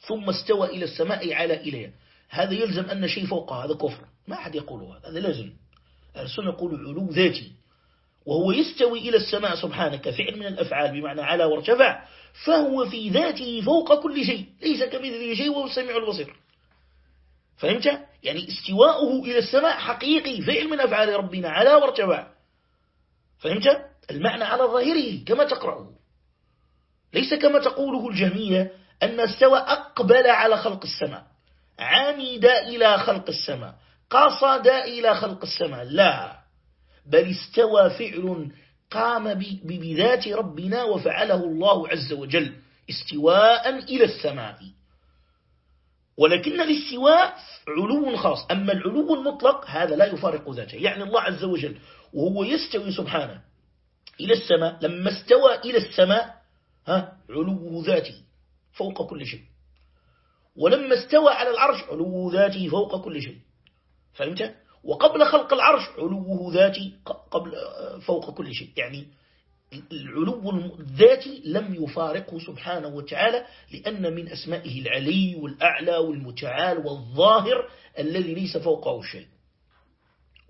ثم استوى إلى السماء على إليه هذا يلزم أن شيء فوقها هذا كفر. ما أحد يقول هذا هذا لازم السنة يقول علو ذاتي. وهو يستوي إلى السماء سبحانه كفعل من الأفعال بمعنى على وارتفع فهو في ذاته فوق كل شيء ليس كمثله شيء وهو السميع البصير. فهمت؟ يعني استواؤه إلى السماء حقيقي فعل من أفعال ربنا على وارتفع. فهمت؟ المعنى على ظاهره كما تقرأه. ليس كما تقوله الجهمية أن استوى أقبل على خلق السماء. عمد إلى خلق السماء. قصد إلى خلق السماء. لا. بل استوى فعل قام بذات ربنا وفعله الله عز وجل استواء إلى السماء. ولكن الاستواء علو خاص. أما العلو المطلق هذا لا يفارق ذاته. يعني الله عز وجل وهو يستوي سبحانه إلى السماء. لما استوى إلى السماء ها علو ذاتي فوق كل شيء. ولما استوى على العرش علو ذاته فوق كل شيء. فهمت؟ وقبل خلق العرش علوه ذاتي قبل فوق كل شيء. يعني العلو الذاتي لم يفارقه سبحانه وتعالى لأن من أسمائه العلي والأعلى والمتعال والظاهر الذي ليس فوقه شيء.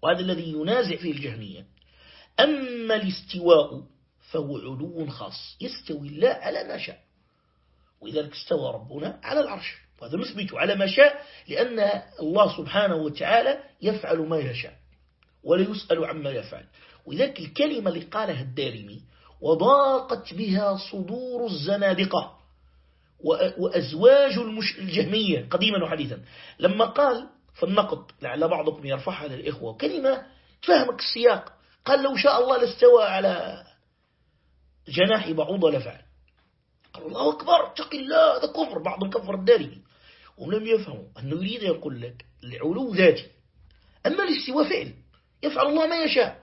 وهذا الذي ينازع فيه الجهمية. أما الاستواء فهو علو خاص يستوي الله على ما شاء. ولذلك استوى ربنا على العرش. وهذا نثبت على ما شاء لأن الله سبحانه وتعالى يفعل ما يشاء ولا يسأل عما يفعل. ولذلك الكلمة اللي قالها الدارمي وضاقت بها صدور الزنادقة وأزواج الجهمية قديما وحديثا. لما قال في النقد لعل بعضكم يرفعها للإخوة كلمة تفهمك السياق. قال لو شاء الله لاستوى على جناح بعوضة لفعل. قالوا الله أكبر اتق الله هذا كفر. بعضهم كفر الدارمي. ولم يفهموا أنه يريد يقول لك العلو ذاتي. أما الاستواء فعل. يفعل الله ما يشاء.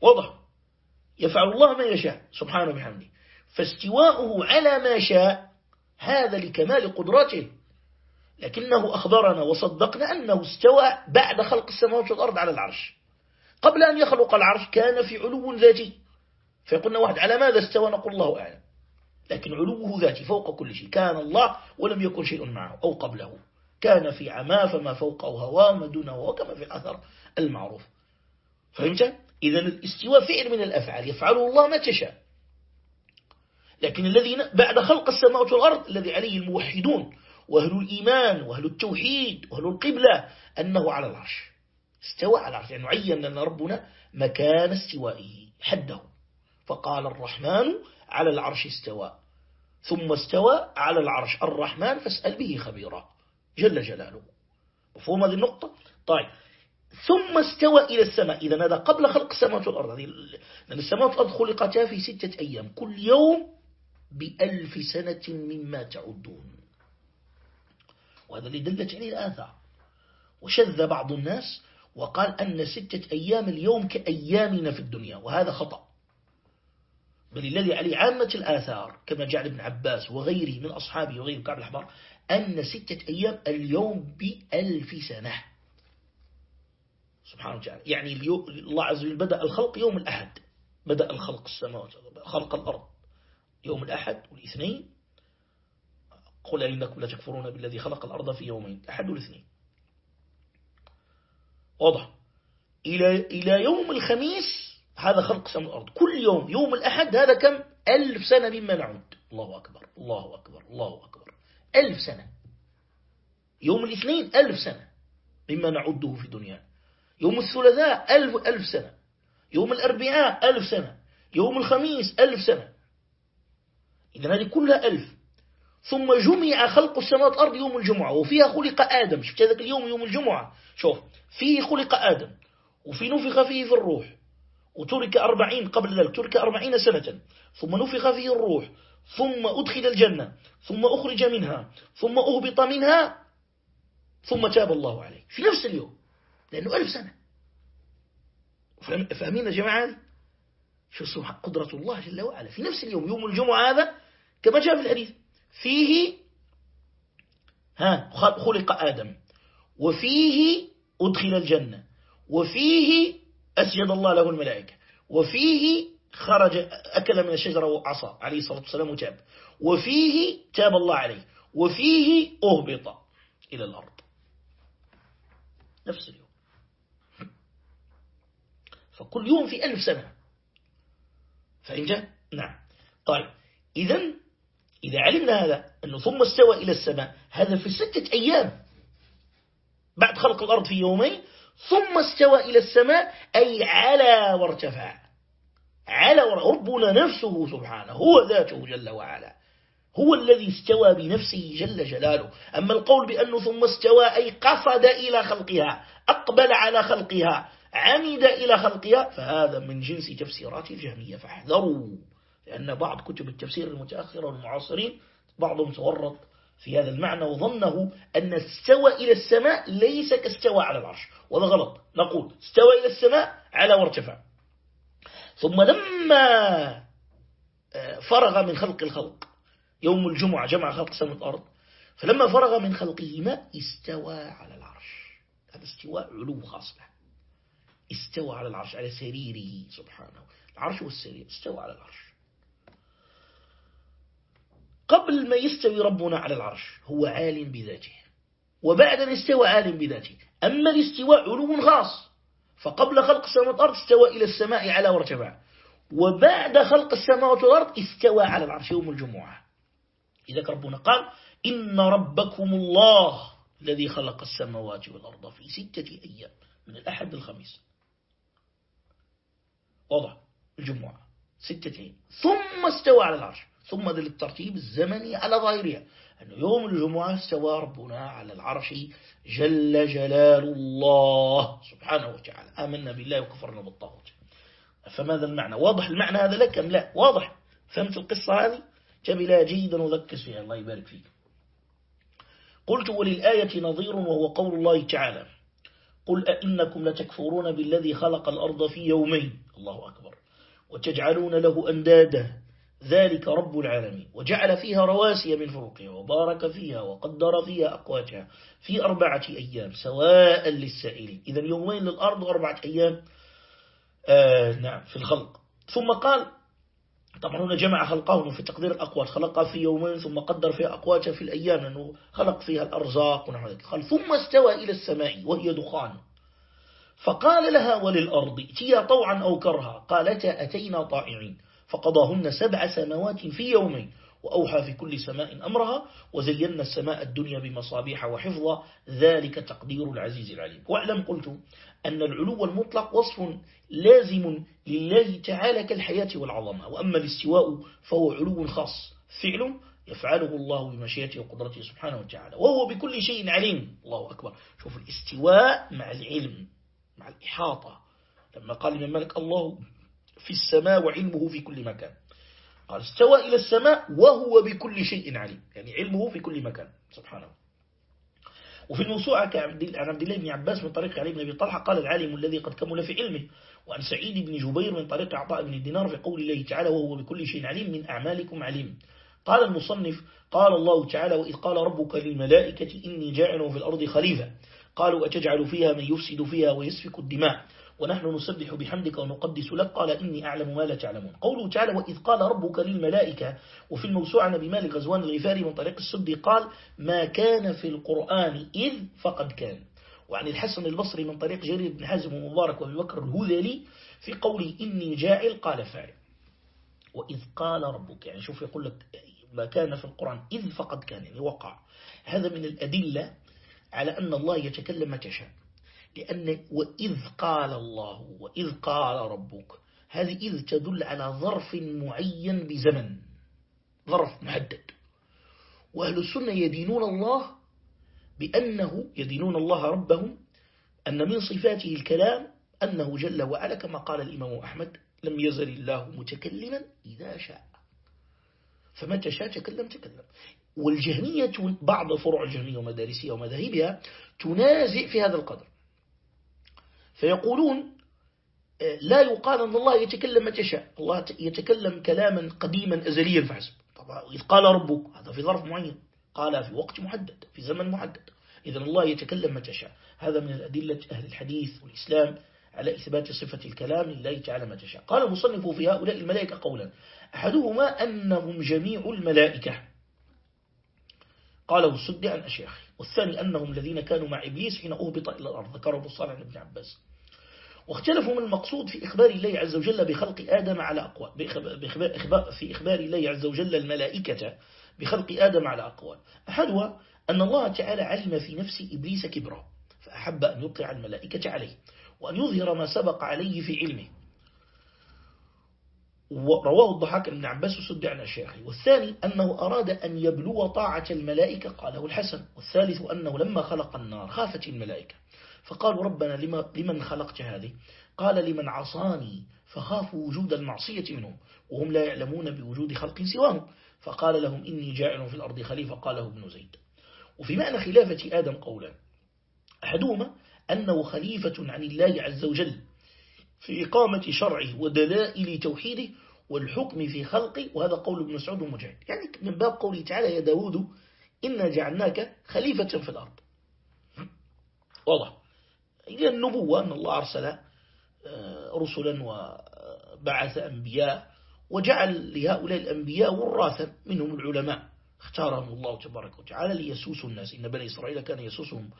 واضح؟ يفعل الله ما يشاء. سبحانه وبحمده. فاستواؤه على ما شاء هذا لكمال قدرته لكنه أخبرنا وصدقنا أنه استوى بعد خلق السماوات والأرض على العرش. قبل أن يخلق العرش كان في علو ذاتي. فيقولنا واحد على ماذا استوى؟ نقول الله أعلم. لكن علوه ذاتي فوق كل شيء. كان الله ولم يكن شيء معه أو قبله. كان في عما فما فوقه هواه ما دونه هواه كما في الأثر المعروف. فهمت؟ إذا الاستواء فعل من الأفعال. يفعله الله ما تشاء. لكن الذي بعد خلق السماوات والأرض الذي عليه الموحدون وأهل الإيمان وأهل التوحيد وأهل القبلة أنه على العرش. استوى على العرش. يعني عين لنا ربنا مكان استوائه حده. فقال الرحمن على العرش استوى. ثم استوى على العرش. الرحمن فاسأل به خبيرا. جل جلاله. مفهوم هذه النقطة؟ طيب. ثم استوى إلى السماء. إذا هذا قبل خلق السماوات والأرض. لأن السماوات والأرض خلقتا في ستة أيام. كل يوم بألف سنة مما تعدون. وهذا اللي دلت عليه الآثار. وشذ بعض الناس وقال أن ستة أيام اليوم كأيامنا في الدنيا. وهذا خطأ. بل الذي عليه عامة الآثار كما جعل ابن عباس وغيره من أصحابه وغير كعب الأحبار أن ستة أيام اليوم بألف سنة. سبحانه وتعالى. يعني الله عز وجل بدأ الخلق يوم الأحد. بدأ الخلق السماوات خلق الأرض. يوم الأحد والاثنين. قل إنكم لا تكفرون بالذي خلق الأرض في يومين. الأحد والاثنين. واضح. إلى, إلى يوم الخميس هذا خلق سماء الأرض. كل يوم يوم الأحد هذا كم؟ ألف سنة مما نعود. الله أكبر الله أكبر الله أكبر. ألف سنة. يوم الاثنين ألف سنة مما نعده في دنيا يوم الثلاثاء ألف ألف سنة. يوم الأربعاء ألف سنة. يوم الخميس ألف سنة. إذا هذه كلها ألف. ثم جمع خلق السماوات والأرض يوم الجمعة وفيها خلق آدم. شفت هذاك اليوم يوم الجمعة؟ شوف فيه خلق آدم وفي نفخ فيه في الروح. وترك أربعين قبل ذلك ترك أربعين سنة. ثم نفخ فيه الروح ثم أدخل الجنة ثم أخرج منها ثم أهبط منها ثم تاب الله عليه. في نفس اليوم لأنه ألف سنة. فاهمين يا جماعة؟ شو قدرة الله جل وعلا. في نفس اليوم يوم الجمعة هذا كما جاء في الحديث فيه ها خلق آدم وفيه أدخل الجنة وفيه أسجد الله له الملائكة. وفيه خرج أكل من الشجرة وعصى عليه الصلاة والسلام وتاب. وفيه تاب الله عليه. وفيه أهبط إلى الأرض. نفس اليوم. فكل يوم في ألف سنة. فإن نعم. طيب إذا إذا علمنا هذا أنه ثم استوى إلى السماء هذا في ستة أيام. بعد خلق الأرض في يومين ثم استوى إلى السماء أي على وارتفع. على ربنا نفسه سبحانه هو ذاته جل وعلا. هو الذي استوى بنفسه جل جلاله. أما القول بأنه ثم استوى أي قصد إلى خلقها أقبل على خلقها عمد إلى خلقها فهذا من جنس تفسيرات الجهمية. فاحذروا لأن بعض كتب التفسير المتأخرة والمعاصرين بعضهم تورط. في هذا المعنى وظنه أن استوى إلى السماء ليس كاستوى على العرش. وهذا غلط. نقول استوى إلى السماء على وارتفع ثم لما آه، فرغ من خلق الخلق يوم الجمعة جمع خلق سماء الأرض فلما فرغ من خلقهما استوى على العرش. هذا استواء علو خاص به. استوى على العرش على سريره سبحانه. العرش والسرير استوى على العرش. قبل ما يستوي ربنا على العرش هو عالم بذاته. وبعد أن استوى عالم بذاته. أما الاستواء علو خاص فقبل خلق السماوات والأرض استوى إلى السماء على وارتفع وبعد خلق السماوات والأرض استوى على العرش يوم الجمعة. إذا ربنا قال إن ربكم الله الذي خلق السماوات والأرض في ستة أيام من الأحد الخميس وضع الجمعة ستة أيام ثم استوى على العرش. ثم ذل الترتيب الزمني على ظاهرها. أن يوم الجمعة استوى ربنا على العرش جل جلال الله سبحانه وتعالى. آمنا بالله وكفرنا بالطاغوت. فماذا المعنى؟ واضح المعنى هذا لك أم لا؟ واضح. فهمت القصة هذه؟ جميلة جيدا وركز فيها. الله يبارك فيك. قلت وللآية نظير وهو قول الله تعالى. قل أئنكم لتكفرون بالذي خلق الأرض في يومين. الله أكبر. وتجعلون له أندادا. ذلك رب العالمين. وجعل فيها رواسي من فوقها وبارك فيها وقدر فيها أقواتها في أربعة أيام سواء للسائلين. إذا يومين للأرض وأربعة أيام آه نعم في الخلق. ثم قال طبعا هنا جمع خلقهم في تقدير الأقوات. خلقها في يومين ثم قدر فيها أقواتها في الأيام لأنه خلق فيها الأرزاق ونحو ذلك. قال ثم استوى إلى السماء وهي دخان. فقال لها وللأرض ائتيا طوعا أو كرها. قالتا أتينا طائعين. فقضاهن سبع سماوات في يومين وأوحى في كل سماء أمرها وزينا السماء الدنيا بمصابيح وحفظا ذلك تقدير العزيز العليم. واعلم قلت أن العلو المطلق وصف لازم لله تعالى كالحياة والعظمة وأما الاستواء فهو علو خاص فعل يفعله الله بمشيئته وقدرته سبحانه وتعالى وهو بكل شيء عليم. الله أكبر. شوف الاستواء مع العلم مع الإحاطة. لما قال من ملك الله في السماء وعلمه في كل مكان. قال استوى إلى السماء وهو بكل شيء عليم. يعني علمه في كل مكان سبحانه. وفي الموسوعة عن عبد الله بن عباس من طريق علي بن أبي طلحة قال العالم الذي قد كمل في علمه وعن سعيد بن جبير من طريق عطاء بن الدينار في قول الله تعالى وهو بكل شيء عليم من أعمالكم عليم. قال المصنف قال الله تعالى وإذ قال ربك للملائكة إني جاعل في الأرض خليفة. قالوا أتجعل فيها من يفسد فيها ويسفك الدماء؟ ونحن نسبح بحمدك ونقدس لك. قال إني أعلم ما لا تعلمون. قوله تعالى وإذ قال ربك للملائكة وفي الموسوعة نبي مالك غزوان الغفاري من طريق السدي قال ما كان في القرآن إذ فقد كان. وعن الحسن البصري من طريق جرير بن حازم ومبارك وأبي بكر الهذلي في قوله إني جاعل قال فاعل. وإذ قال ربك يعني شوف يقول لك ما كان في القرآن إذ فقد كان يعني وقع. هذا من الأدلة على أن الله يتكلم متى شاء لأن وإذ قال الله وإذ قال ربك هذه إذ تدل على ظرف معين بزمن ظرف محدد. وأهل السنة يدينون الله بأنه يدينون الله ربهم أن من صفاته الكلام أنه جل وعلا كما قال الإمام أحمد لم يزل الله متكلما إذا شاء. فمتى شاء تكلم تكلم. والجهنية بعض فروع الجهنية ومدارسها ومذاهبها تنازع في هذا القدر. فيقولون آه، لا يقال أن الله يتكلم متى شاء الله يتكلم كلاما قديما أزليا فحسب طبعا إذ قال ربك هذا في ظرف معين. قال في وقت محدد في زمن محدد. إذا الله يتكلم متى شاء هذا من الأدلة أهل الحديث والإسلام على إثبات صفة الكلام لله تعالى متى شاء قال مصنف في هؤلاء الملائكة قولا أحدهما أنهم جميع الملائكة. قاله السد عن أشياخ والثاني أنهم الذين كانوا مع إبليس حين أهبط إلى الأرض. ذكره الصالح ابن عباس. واختلفوا من المقصود في إخبار الله عز وجل بخلق آدم على أقوال في إخبار الله عز وجل الملائكة بخلق آدم على أقوال. أحدها أن الله تعالى علم في نفس إبليس كبره فأحب أن يطلع الملائكة عليه وأن يظهر ما سبق عليه في علمه. ورواه الضحاك بن عباس وسد عن الشيخ. والثاني أنه أراد أن يبلو طاعة الملائكة قاله الحسن. والثالث أنه لما خلق النار خافت الملائكة. فقالوا ربنا لما لمن خلقت هذه؟ قال لمن عصاني فخافوا وجود المعصية منهم وهم لا يعلمون بوجود خلق سواهم. فقال لهم إني جاعل في الأرض خليفة قاله ابن زيد. وفي معنى خلافة آدم قولا أحدهما أنه خليفة عن الله عز وجل في إقامة شرعه ودلائل توحيده والحكم في خلقه وهذا قول ابن مسعود ومجاهد يعني من باب قوله تعالى يا داود إنا جعلناك خليفة في الأرض. واضح؟ إلى النبوة أن الله أرسل آه، رسلا وبعث أنبياء وجعل لهؤلاء الأنبياء وراثا منهم العلماء. اختارهم الله تبارك وتعالى ليسوسوا الناس. إن بني إسرائيل كان يسوسهم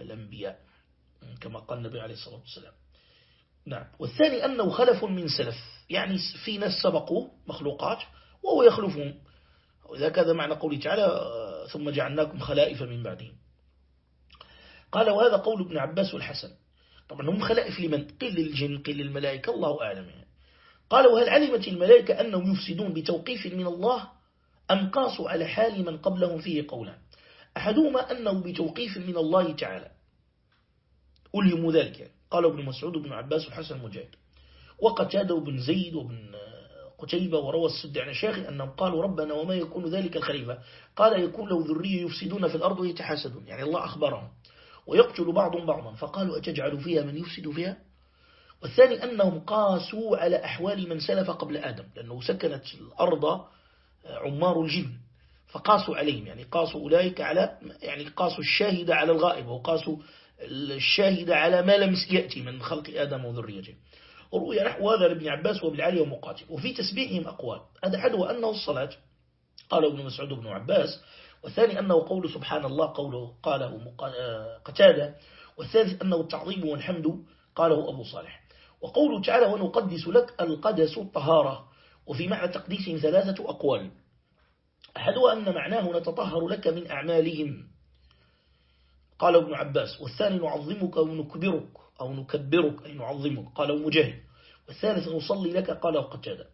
الأنبياء كما قال النبي عليه الصلاة والسلام. نعم. والثاني أنه خلف من سلف يعني في ناس سبقوا مخلوقات وهو يخلفهم. وإذا كذا معنى قوله تعالى ثم جعلناكم خلائف من بعدهم. قال وهذا قول ابن عباس والحسن طبعا هم خلائف لمن؟ قل للجن قل للملائكة الله أعلم يعني. قال وهل علمت الملائكة أنهم يفسدون بتوقيف من الله أم قاسوا على حال من قبلهم فيه قولا؟ أحدهما أنه بتوقيف من الله تعالى. ألهموا ذلك يعني. قال ابن مسعود وابن عباس وحسن مجاهد. وقتادة وابن زيد وابن قتيبة وروى السد عن الشيخ أنهم قالوا ربنا وما يكون ذلك الخليفة. قال يكون له ذرية يفسدون في الأرض ويتحاسدون. يعني الله أخبرهم. ويقتل بعضهم بعضا. فقالوا أتجعل فيها من يفسد فيها؟ والثاني أنهم قاسوا على أحوال من سلف قبل آدم لأنه سكنت الأرض عمار الجن. فقاسوا عليهم يعني قاسوا أولئك على يعني قاسوا الشاهد على الغائب وقاسوا الشاهد على ما لم يأتي من خلق آدم وذريته. وروي نحو هذا لابن عباس وابن علي ومقاتل. وفي تسبيحهم أقوال. هذا حدوى أنه الصلاة. قال ابن مسعود بن عباس والثاني أنه قول سبحان الله قوله قاله قتادة. والثالث أنه التعظيم والحمد قاله أبو صالح. وقوله تعالى ونقدس لك القدس الطهارة وفي معنى تقديسهم ثلاثة أقوال. أحدها أن معناه نتطهر لك من أعمالهم. قال ابن عباس والثاني نعظمك ونكبرك أو نكبرك أي نعظمك. قال مجاهد والثالث نصلي لك. قال قتادة.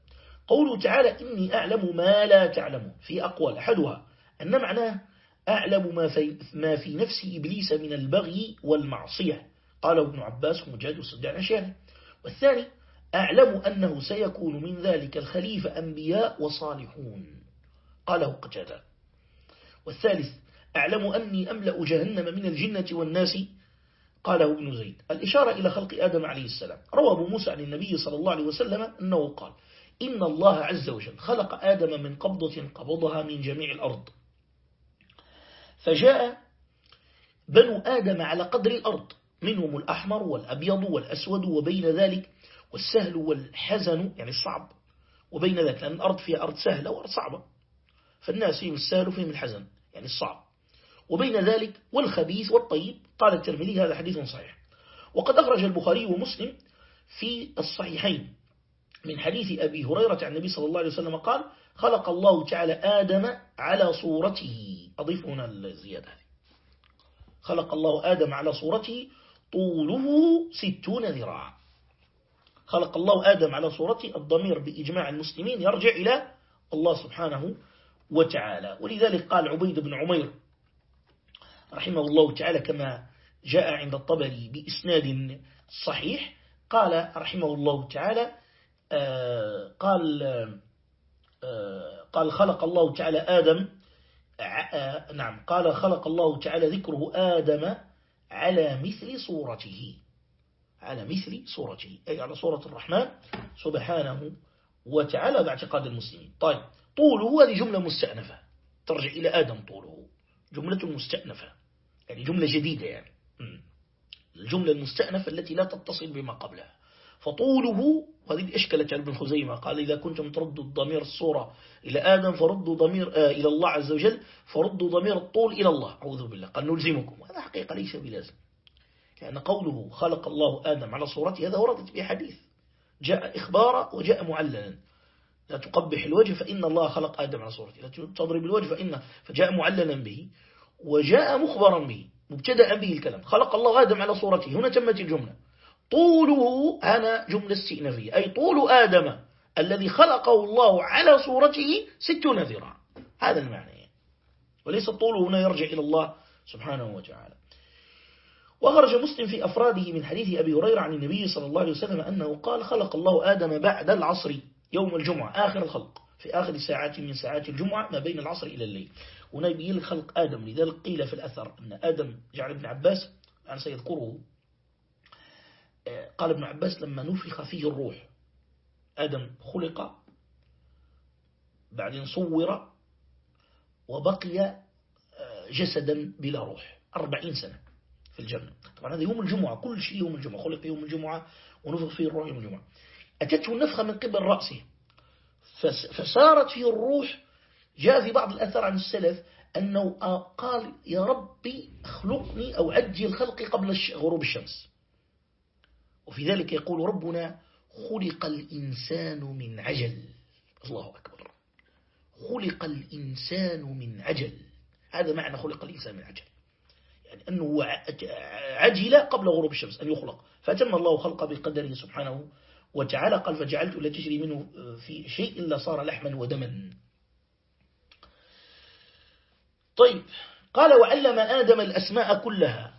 قوله تعالى إني أعلم ما لا تعلم. في أقوال أحدها. أن معناه أعلم ما في, ما في نفس إبليس من البغي والمعصية. قال ابن عباس ومجاهد وصدع شاهد والثاني أعلم أنه سيكون من ذلك الخليفة أنبياء وصالحون. قاله قتادة. والثالث أعلم أني أملأ جهنم من الجنة والناس. قاله ابن زيد. الإشارة إلى خلق آدم عليه السلام. روى أبو موسى عن النبي صلى الله عليه وسلم أنه قال إن الله عز وجل خلق آدم من قبضة قبضها من جميع الأرض. فجاء بنو آدم على قدر الأرض منهم الأحمر والأبيض والأسود وبين ذلك والسهل والحزن يعني الصعب وبين ذلك لأن الأرض فيها أرض سهلة وأرض صعبة. فالناس فيهم السهل وفيهم الحزن يعني الصعب. وبين ذلك والخبيث والطيب قال الترمذي هذا حديث صحيح. وقد أخرج البخاري ومسلم في الصحيحين من حديث أبي هريرة عن النبي صلى الله عليه وسلم قال خلق الله تعالى آدم على صورته. أضيف هنا الزيادة خلق الله آدم على صورته طوله ستون ذراع خلق الله آدم على صورته الضمير بإجماع المسلمين يرجع إلى الله سبحانه وتعالى. ولذلك قال عبيد بن عمير رحمه الله تعالى كما جاء عند الطبري بإسناد صحيح. قال رحمه الله تعالى آه، قال قال خلق الله تعالى آدم نعم قال خلق الله تعالى ذكره آدم على مثل صورته على مثل صورته أي على صورة الرحمن سبحانه وتعالى باعتقاد المسلمين. طيب طوله هذه جملة مستأنفة. ترجع إلى آدم طوله. جملة مستأنفة. يعني جملة جديدة يعني. الجملة المستأنفة التي لا تتصل بما قبلها. فطوله وهذه أشكلت على ابن خزيمة قال إذا كنتم تردوا الضمير الصورة إلى آدم فردوا ضمير آه إلى الله عز وجل فردوا ضمير الطول إلى الله. أعوذ بالله. قال نلزمكم. هذا حقيقة ليس بلازم. لأن قوله خلق الله آدم على صورته هذا وردت به حديث. جاء إخبارا وجاء معللا. لا تقبح الوجه فإن الله خلق آدم على صورته. لا تضرب الوجه فإن فجاء معللا به وجاء مخبرا به مبتدأ به الكلام. خلق الله آدم على صورته. هنا تمت الجملة. طوله أنا جملة استئنافية أي طول آدم الذي خلقه الله على صورته ستون ذراع هذا المعنى. وليس الطول هنا يرجع إلى الله سبحانه وتعالى. وخرج مسلم في أفراده من حديث أبي هريرة عن النبي صلى الله عليه وسلم أنه قال خلق الله آدم بعد العصر يوم الجمعة آخر الخلق. في آخر ساعات من ساعات الجمعة ما بين العصر إلى الليل. ونبي خلق آدم. لذلك قيل في الأثر أن آدم جعل ابن عباس أنا سيذكره. قال ابن عباس لما نفخ فيه الروح آدم خلق بعدين صور وبقي جسدا بلا روح أربعين سنة في الجنة. طبعا هذا يوم الجمعة كل شيء يوم الجمعة خلق يوم الجمعة ونفخ فيه الروح يوم الجمعة. أتته النفخة من قبل رأسه فسارت فيه الروح. جاء في بعض الأثر عن السلف أنه قال يا ربي اخلقني أو عجل خلقي قبل غروب الشمس. وفي ذلك يقول ربنا خلق الإنسان من عجل. الله أكبر. خلق الإنسان من عجل. هذا معنى خلق الإنسان من عجل. يعني أنه عجل قبل غروب الشمس أن يخلق. فأتم الله خلق بقدره سبحانه وتعالى. قال فجعلت لا تجري منه في شيء إلا صار لحما ودما. طيب. قال وعلم آدم الأسماء كلها.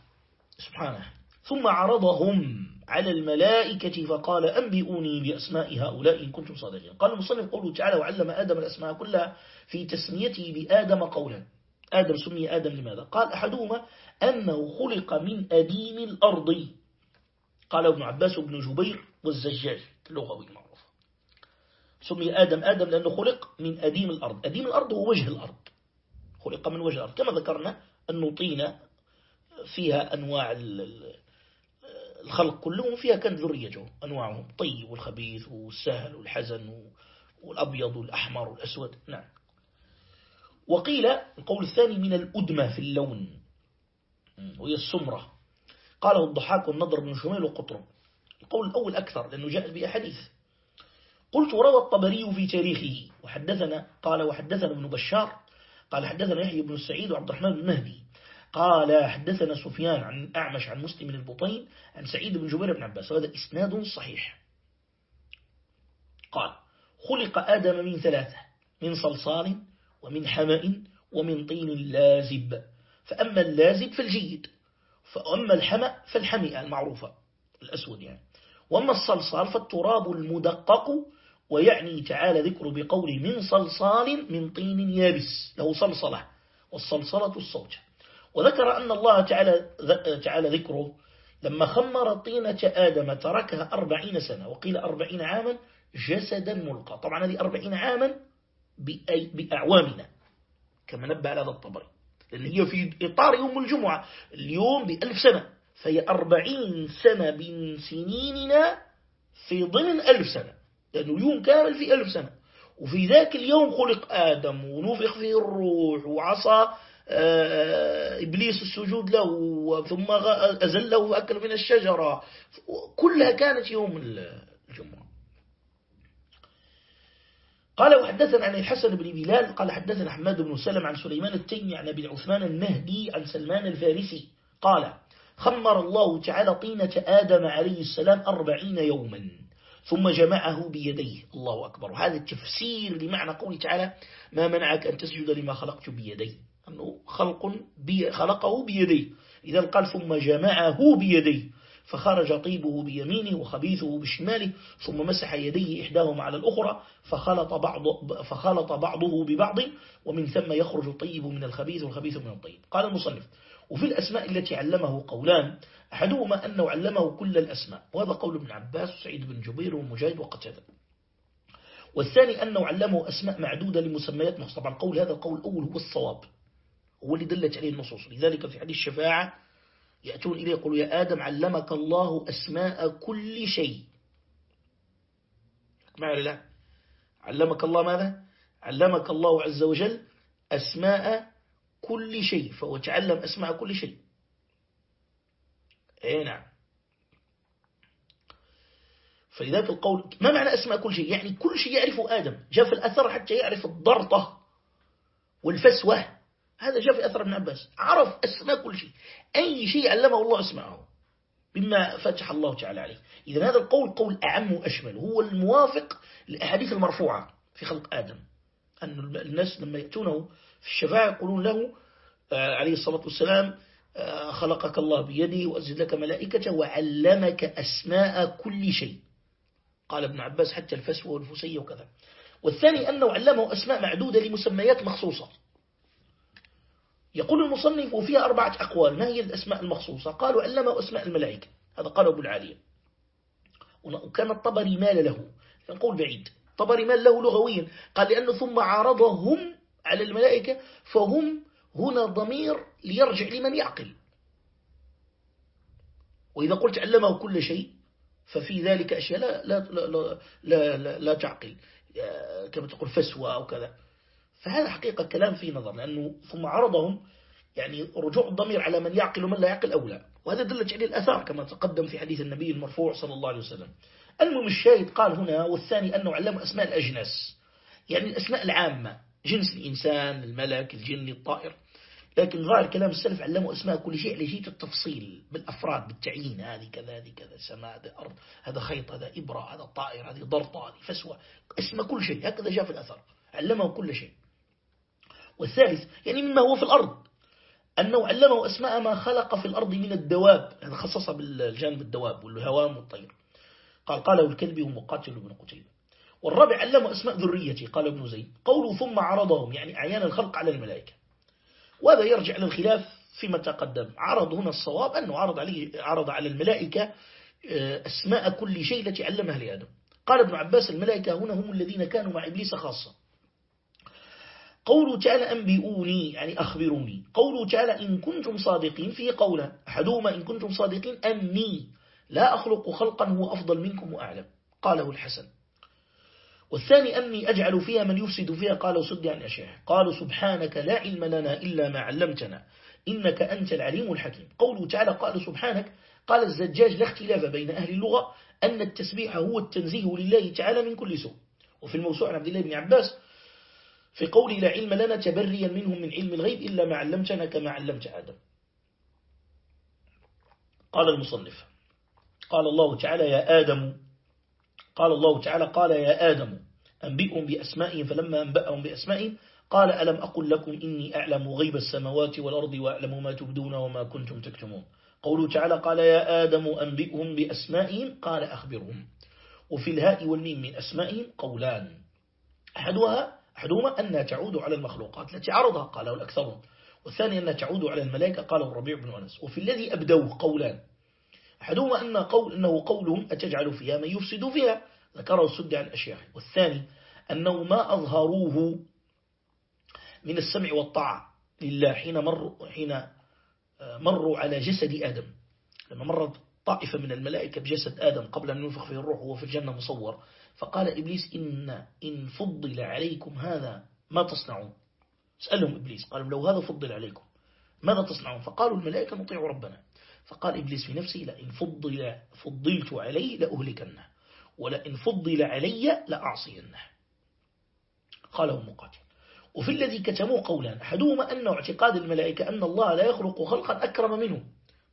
سبحانه. ثم عرضهم. على الملائكة فقال أنبئوني بأسماء هؤلاء إن كنتم صادقين. قال المصنف قوله تعالى وعلم آدم الأسماء كلها في تسميته بآدم قولا. آدم سمي آدم لماذا؟ قال أحدهما أنه خلق من أديم الأرض. قال ابن عباس بن جبير والزجاج اللغوي معروف. سمي آدم آدم لأنه خلق من أديم الأرض. أديم الأرض هو وجه الأرض. خلق من وجه الأرض. كما ذكرنا أنه طينة فيها أنواع الخلق كلهم فيها كان ذريته أنواعهم طيب والخبيث والسهل والحزن والأبيض والأحمر والأسود. نعم. وقيل القول الثاني من الأدمة في اللون وهي السمرة. قاله الضحاك والنضر بن شميل وقطرب القول الأول أكثر لأنه جاء بأحاديث. قلت وروى الطبري في تاريخه وحدثنا قال وحدثنا ابن بشار قال حدثنا يحيى بن السعيد وعبد الرحمن بن مهدي. قال حدثنا سفيان عن أعمش عن مسلم البطين عن سعيد بن جبير بن عباس وهذا إسناد صحيح. قال خلق آدم من ثلاثة من صلصال ومن حمأ ومن طين لازب. فأما اللازب فالجيد فأما الحمأ فالحمئة المعروفة الأسود يعني. وأما الصلصال فالتراب المدقق ويعني تعالى ذكر بقول من صلصال من طين يابس له صلصلة والصلصلة الصوجة. وذكر أن الله تعالى, تعالى ذكره لما خمر طينة آدم تركها أربعين سنة وقيل أربعين عاما جسدا ملقى. طبعا هذه أربعين عاما بأعوامنا كما نبه على هذا الطبري. لأن هي في إطار يوم الجمعة اليوم بألف سنة. فهي أربعين سنة من سنيننا في ضمن ألف سنة. لأنه يوم كامل في ألف سنة. وفي ذاك اليوم خلق آدم ونفخ فيه الروح وعصى إبليس السجود له ثم أزله وأكل من الشجرة. كلها كانت يوم الجمعة. قال وحدثنا عن الحسن بن بلال قال حدثنا حماد بن سلم عن سليمان التيمي عن أبي عثمان النهدي عن سلمان الفارسي. قال خمر الله تعالى طينة آدم عليه السلام أربعين يوما ثم جمعه بيديه. الله أكبر. وهذا التفسير لمعنى قوله تعالى ما منعك أن تسجد لما خلقت بيدي. أنه خلق بي خلقه بيديه. إذا قال ثم جمعه بيديه. فخرج طيبه بيمينه وخبيثه بشماله ثم مسح يديه إحداهما على الأخرى فخلط, بعض فخلط بعضه ببعض ومن ثم يخرج الطيب من الخبيث والخبيث من الطيب. قال المصنف وفي الأسماء التي علمه قولان أحدهما أنه علمه كل الأسماء وهذا قول ابن عباس وسعيد بن جبير ومجاهد وقتادة والثاني أنه علمه أسماء معدودة لمسميات مخصوصة طبعا قول هذا القول الأول هو الصواب. هو اللي دلت عليه النصوص. لذلك في حديث الشفاعة يأتون إليه يقولوا يا آدم علمك الله أسماء كل شيء. معي لا؟ علمك الله ماذا؟ علمك الله عز وجل أسماء كل شيء فهو تعلم أسماء كل شيء. اي نعم. فلذلك القول ما معنى أسماء كل شيء؟ يعني كل شيء يعرفه آدم جاء في الأثر حتى يعرف الضرطة والفسوة. هذا جاء في أثر ابن عباس. عرف أسماء كل شيء. أي شيء علمه الله أسمعه. بما فتح الله تعالى عليه. إذا هذا القول قول أعم وأشمل. هو الموافق للأحاديث المرفوعة في خلق آدم. أن الناس لما يأتونه في الشفاعة يقولون له آه، عليه الصلاة والسلام آه، خلقك الله بيده وأزد لك ملائكته وعلمك أسماء كل شيء. قال ابن عباس حتى الفسوة والفسية وكذا. والثاني أنه علمه أسماء معدودة لمسميات مخصوصة. يقول المصنف وفيها أربعة أقوال. ما هي الأسماء المخصوصة؟ قالوا علمه أسماء الملائكة. هذا قال أبو العالية وكان الطبري مال له. نقول بعيد. طبري مال له لغويا. قال لأنه ثم عارضهم على الملائكة فهم هنا ضمير ليرجع لمن يعقل. وإذا قلت علمه كل شيء ففي ذلك أشياء لا, لا, لا, لا, لا, لا تعقل. كما تقول فسوى أو كذا. فهذا حقيقة كلام فيه نظر لأنه ثم عرضهم يعني رجوع الضمير على من يعقل ومن لا يعقل أولى. وهذا دلت عليه الأثار كما تقدم في حديث النبي المرفوع صلى الله عليه وسلم. المهم الشاهد قال هنا والثاني أنه علم أسماء الأجناس. يعني الأسماء العامة جنس الإنسان الملك الجن الطائر. لكن ظاهر كلام السلف علموا أسماء كل شيء لجيت التفصيل. بالأفراد بالتعيين هذه كذا هذه كذا سماء هذا أرض هذا خيط هذا إبرة هذا طائر هذه ضرطة هذه فسوة. اسم كل شيء هكذا جاء في الأثر. علمه كل شيء. والثالث يعني مما هو في الأرض. أنه علمه أسماء ما خلق في الأرض من الدواب هذا خصصها بالجانب الدواب والهوام والطير. قال قاله الكلبي ومقاتل بن قتيبة. والرابع علمه أسماء ذريتي قال ابن زيد. قوله ثم عرضهم يعني أعيان الخلق على الملائكة. وهذا يرجع للخلاف فيما تقدم. عرض هنا الصواب أنه عرض, عليه عرض على الملائكة آه، أسماء كل شيء التي علمها لآدم. قال ابن عباس الملائكة هنا هم الذين كانوا مع إبليس خاصة. قوله تعالى أنبئوني يعني أخبروني. قوله تعالى إن كنتم صادقين فيه قولا أحدهما إن كنتم صادقين أني لا أخلق خلقا هو أفضل منكم وأعلم. قاله الحسن. والثاني أني أجعل فيها من يفسد فيها قالوا سد عن أشياء. قالوا سبحانك لا علم لنا إلا ما علمتنا إنك أنت العليم الحكيم. قوله تعالى قال سبحانك قال الزجاج لا اختلاف بين أهل اللغة أن التسبيح هو التنزيه لله تعالى من كل سوء. وفي الموسوعة عن عبد الله بن عباس في قول لا علم لنا تبريا منهم من علم الغيب إلا ما علمتنا كما علمت آدم. قال المصنف قال الله تعالى يا آدم قال الله تعالى قال يا آدم أنبئهم بأسمائهم فلما أنبأهم بأسمائهم قال ألم أقل لكم إني أعلم غيب السماوات والأرض وأعلم ما تبدون وما كنتم تكتمون. قوله تعالى قال يا آدم أنبئهم بأسمائهم قال أخبرهم. وفي الهاء والميم من أسمائهم قولان أحدها أحدهما أنها تعود على المخلوقات التي عرضها قاله الأكثرون. والثاني أنها تعود على الملائكة قاله الربيع بن أنس. وفي الذي أبدوه قولان. أحدهما أن قول أنه قولهم أتجعل فيها من يفسد فيها ذكره السد عن أشياء والثاني أنه ما أظهروه من السمع والطاعة لله حين مروا, حين آه، مروا على جسد آدم. لما مرت طائفة من الملائكة بجسد آدم قبل أن ينفخ فيه الروح وهو في الجنة مصور. فقال إبليس إن إن فضل عليكم هذا ما تصنعون؟ سألهم إبليس قالوا لو هذا فضل عليكم ماذا تصنعون؟ فقالوا الملائكة نطيع ربنا. فقال إبليس في نفسه لئن فضل فضلت عليه لأهلكنه ولئن فضل علي لأعصينه. قاله مقاتل. وفي الذي كتموه قولان أحدهما أنه اعتقاد الملائكة أن الله لا يخلق خلقا أكرم منه.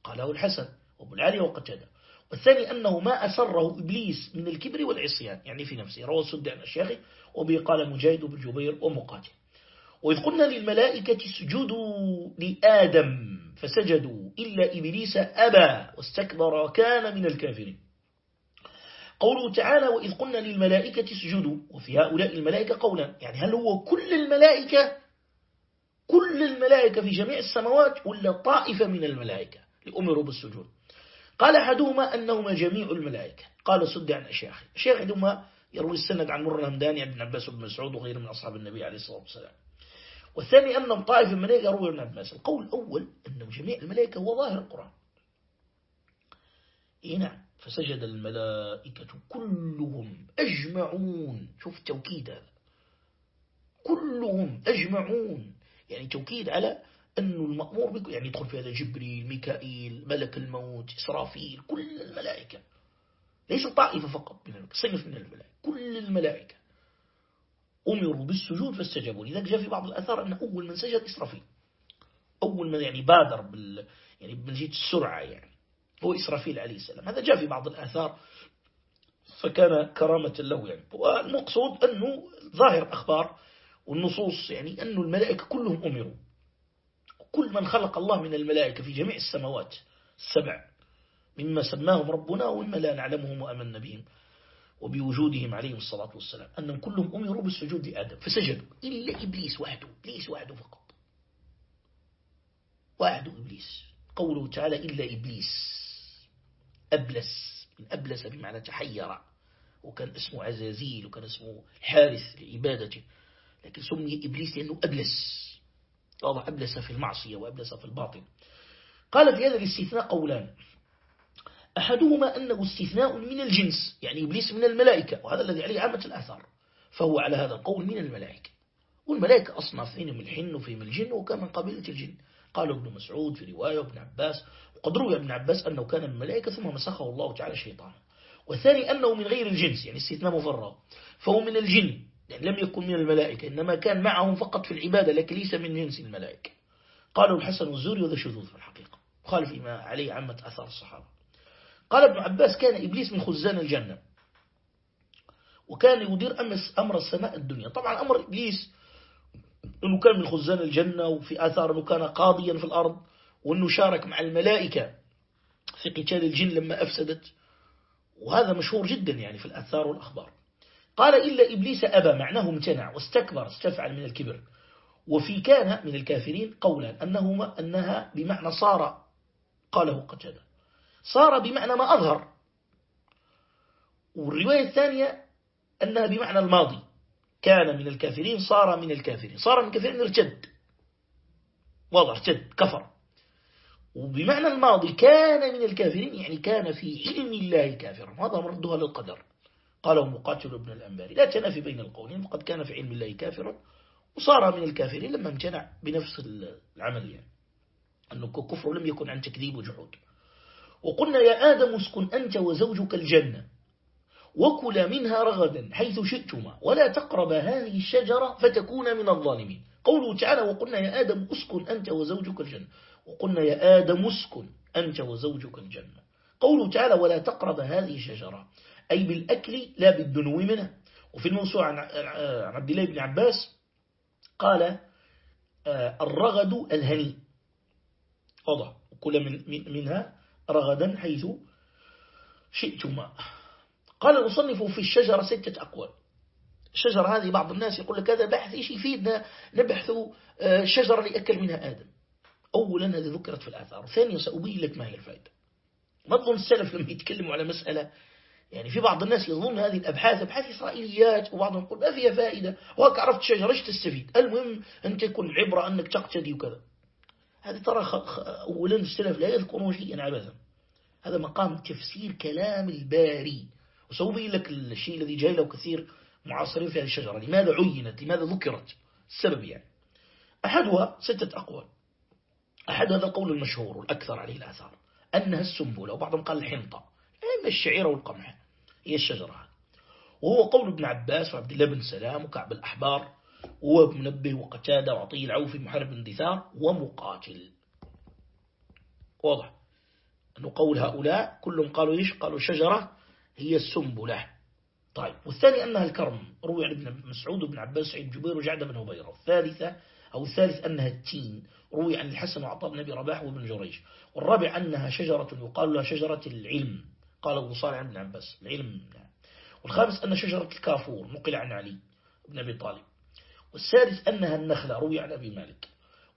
قاله الحسن وابو العالي وقتاده. والثاني أنه ما أسره إبليس من الكبر والعصيان يعني في نفسه روى السد عن الشيخ وبه قال مجاهد بن جبير ومقاتل. وإذ قلنا للملائكة اسجدوا لآدم فسجدوا إلا إبليس أبى واستكبر وكان من الكافرين. قوله تعالى وإذ قلنا للملائكة اسجدوا وفي هؤلاء الملائكة قولا يعني هل هو كل الملائكة؟ كل الملائكة في جميع السماوات ولا طائفة من الملائكة لأمروا بالسجود؟ قال أحدهما أنهما جميع الملائكة. قال سد عن أشياخ الشيخ عندما يروي السند عن مر الهمداني عن عباس بن مسعود وغيره من أصحاب النبي عليه الصلاة والسلام. والثاني أنهم طائف الملائكة يروي ابن عباس. القول الأول أنه جميع الملائكة هو ظاهر القرآن. إيه نعم. فسجد الملائكة كلهم أجمعون. شوف التوكيد هذا. كلهم أجمعون. يعني توكيد على أنه المأمور يعني يدخل في هذا جبريل ميكائيل ملك الموت إسرافيل كل الملائكة. ليس طائفة فقط من صنف من الملائكة كل الملائكة أمروا بالسجود فاستجابوا. لذلك جاء في بعض الأثار أن أول من سجد إسرافيل. أول من يعني بادر بال يعني بنجيت السرعة يعني. هو إسرافيل عليه السلام. هذا جاء في بعض الآثار. فكان كرامة له يعني. والمقصود أنه ظاهر أخبار والنصوص يعني أن الملائكة كلهم أمروا. كل من خلق الله من الملائكة في جميع السماوات السبع مما سماهم ربنا ومما لا نعلمهم وأمن بهم. وبوجودهم عليهم الصلاة والسلام. أنهم كلهم أمروا بالسجود لآدم. فسجدوا. إلا إبليس وحده. إبليس وحده فقط. وحده إبليس. قوله تعالى إلا إبليس. أبلس. من أبلس بمعنى تحير. وكان اسمه عزازيل وكان اسمه حارث لعبادته. لكن سمي إبليس لأنه أبلس. واضح أبلس في المعصية وأبلس في الباطن. قال في هذا الاستثناء قولان أحدهما أنه استثناء من الجنس يعني إبليس من الملائكة وهذا الذي عليه عامة الآثار فهو على هذا القول من الملائكة. والملائكة أصناف فيهم الحن وفيهم الجن وكان من قبيلة الجن. قال ابن مسعود في رواية وابن عباس وقد روي ابن عباس أنه كان من الملائكة ثم مسخه الله تعالى شيطانا والثاني أنه من غير الجنس يعني استثناء مفرغ فهو من الجن. يعني لم يكن من الملائكة إنما كان معهم فقط في العبادة لكن ليس من جنس الملائكة. قالوا الحسن والزوري وذا شذوذ في الحقيقة خالف ما عليه عامة أثار الصحابة. قال ابن عباس كان إبليس من خزان الجنة وكان يدير أمر السماء الدنيا. طبعا أمر إبليس أنه كان من خزان الجنة وفي آثار أنه كان قاضيا في الأرض وأنه شارك مع الملائكة في قتال الجن لما أفسدت. وهذا مشهور جدا يعني في الآثار والأخبار. قال إلا إبليس أبى معناه امتنع واستكبر استفعل من الكبر. وفي كان من الكافرين قولا أنهما أنها بمعنى صار. قاله قتادة صار بمعنى ما أظهر. والرواية الثانية أنها بمعنى الماضي. كان من الكافرين صار من الكافرين. صار من الكافرين ارتد واضح ارتد كفر. وبمعنى الماضي كان من الكافرين يعني كان في علم الله كافرا. وهذا مردها للقدر. قاله مقاتل ابن الأنباري. لا تنافي بين القولين فقد كان في علم الله كافرا وصار من الكافرين لما امتنع بنفس العمل يعني. أنه كفر لم يكن عن تكذيب وجحود. وقلنا يا آدم اسكن أنت وزوجك الجنة وكلا منها رغدا حيث شئتما ولا تقرب هذه الشجرة فتكون من الظالمين. قوله تعالى وقلنا يا آدم اسكن أنت وزوجك الجنة. وقلنا يا آدم اسكن أنت وزوجك الجنة. قوله تعالى ولا تقرب هذه الشجرة. أي بالأكل لا بالدنو منها. وفي الموسوعة عن عبد الله بن عباس قال آه، الرغد الهني. وضع كل من منها رغدا حيث شئتما. قال المصنف في الشجرة ستة أقوال. الشجرة هذه بعض الناس يقول لك هذا بحث إيش يفيدنا نبحث آه، الشجرة اللي أكل منها آدم. أولا هذه ذكرت في الآثار ثانيا سأبين لك ما هي الفائدة. ما تظن السلف لما يتكلموا على مسألة يعني في بعض الناس يظن هذه الأبحاث أبحاث إسرائيليات وبعضهم يقول ما فيها فائدة وهك عرفت شجرة تستفيد؟ المهم أنت يكون العبرة أنك تقتدي وكذا. هذه ترى أولا السلف لا يذكرون شيئا عبثا هذا مقام تفسير كلام الباري. وسأبين لك الشيء الذي جاي له كثير معاصرين في هذه الشجرة. لماذا عينت؟ لماذا ذكرت؟ السبب يعني. أحدها ستة أقوال. أحد هذا القول المشهور والأكثر عليه الآثار. أنها السنبلة وبعضهم قال الحنطة. إما الشعيرة والقمح. هي الشجرة وهو قول ابن عباس وعبد الله بن سلام وكعب الأحبار وابن منبه وقتادة وعطي العوفي محارب بن دثار ومقاتل. واضح؟ أنه قول هؤلاء كلهم قالوا إيش؟ قالوا شجرة هي السنبلة. طيب والثاني أنها الكرم. روي عن ابن مسعود وابن عباس سعيد جبير وجعد بن هبيرة الثالثة أو الثالث أنها التين. روي عن الحسن وعطاء بن أبي رباح وابن جريج. والرابع أنها شجرة يقال لها شجرة العلم. قال أبو صالح ابن عباس العلم والخامس أن شجرة الكافور نقل عن علي بن أبي طالب. والسادس أنها النخلة روي عن أبي مالك.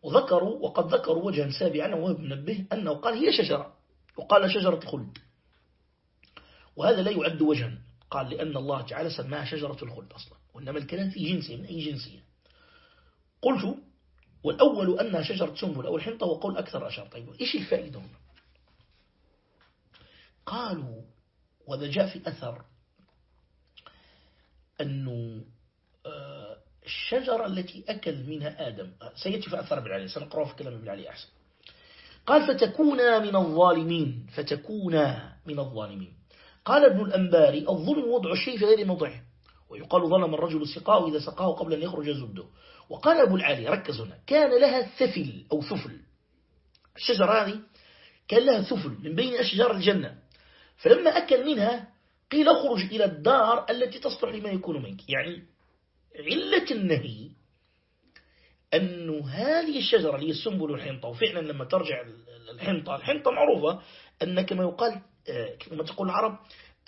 وذكروا وقد ذكروا وجها سابعا وهو ابن نبه أنه قال هي شجرة وقال شجرة الخلد وهذا لا يعد وجها قال لأن الله تعالى سماها شجرة الخلد أصلا. وإنما الكلام في جنسية من أي جنسية؟ قلت والأول أنها شجرة سنبل أو الحنطة وقول أكثر أشار. طيب إيش الفائدة هنا؟ قالوا وذا جاء في أثر أنه آه، الشجرة التي أكل منها آدم آه، سيأتي في أثر بالعلي سنقرأ في كلام بالعلي أحسن. قال فتكونا من الظالمين فتكونا من الظالمين. قال ابن الأنباري الظلم وضع الشيء في غير موضعه. ويقال ظلم الرجل سقاه إذا سقاه قبل أن يخرج زبده وقال أبو العالي ركز هنا كان لها ثفل أو ثفل. الشجرة هذه كان لها ثفل من بين أشجار الجنة. فلما أكل منها قيل اخرج إلى الدار التي تصلح لما يكون منك. يعني علة النهي أن هذه الشجرة اللي السنبل والحنطة وفعلا لما ترجع الحنطة الحنطة معروفة أن كما يقال آه، كما تقول العرب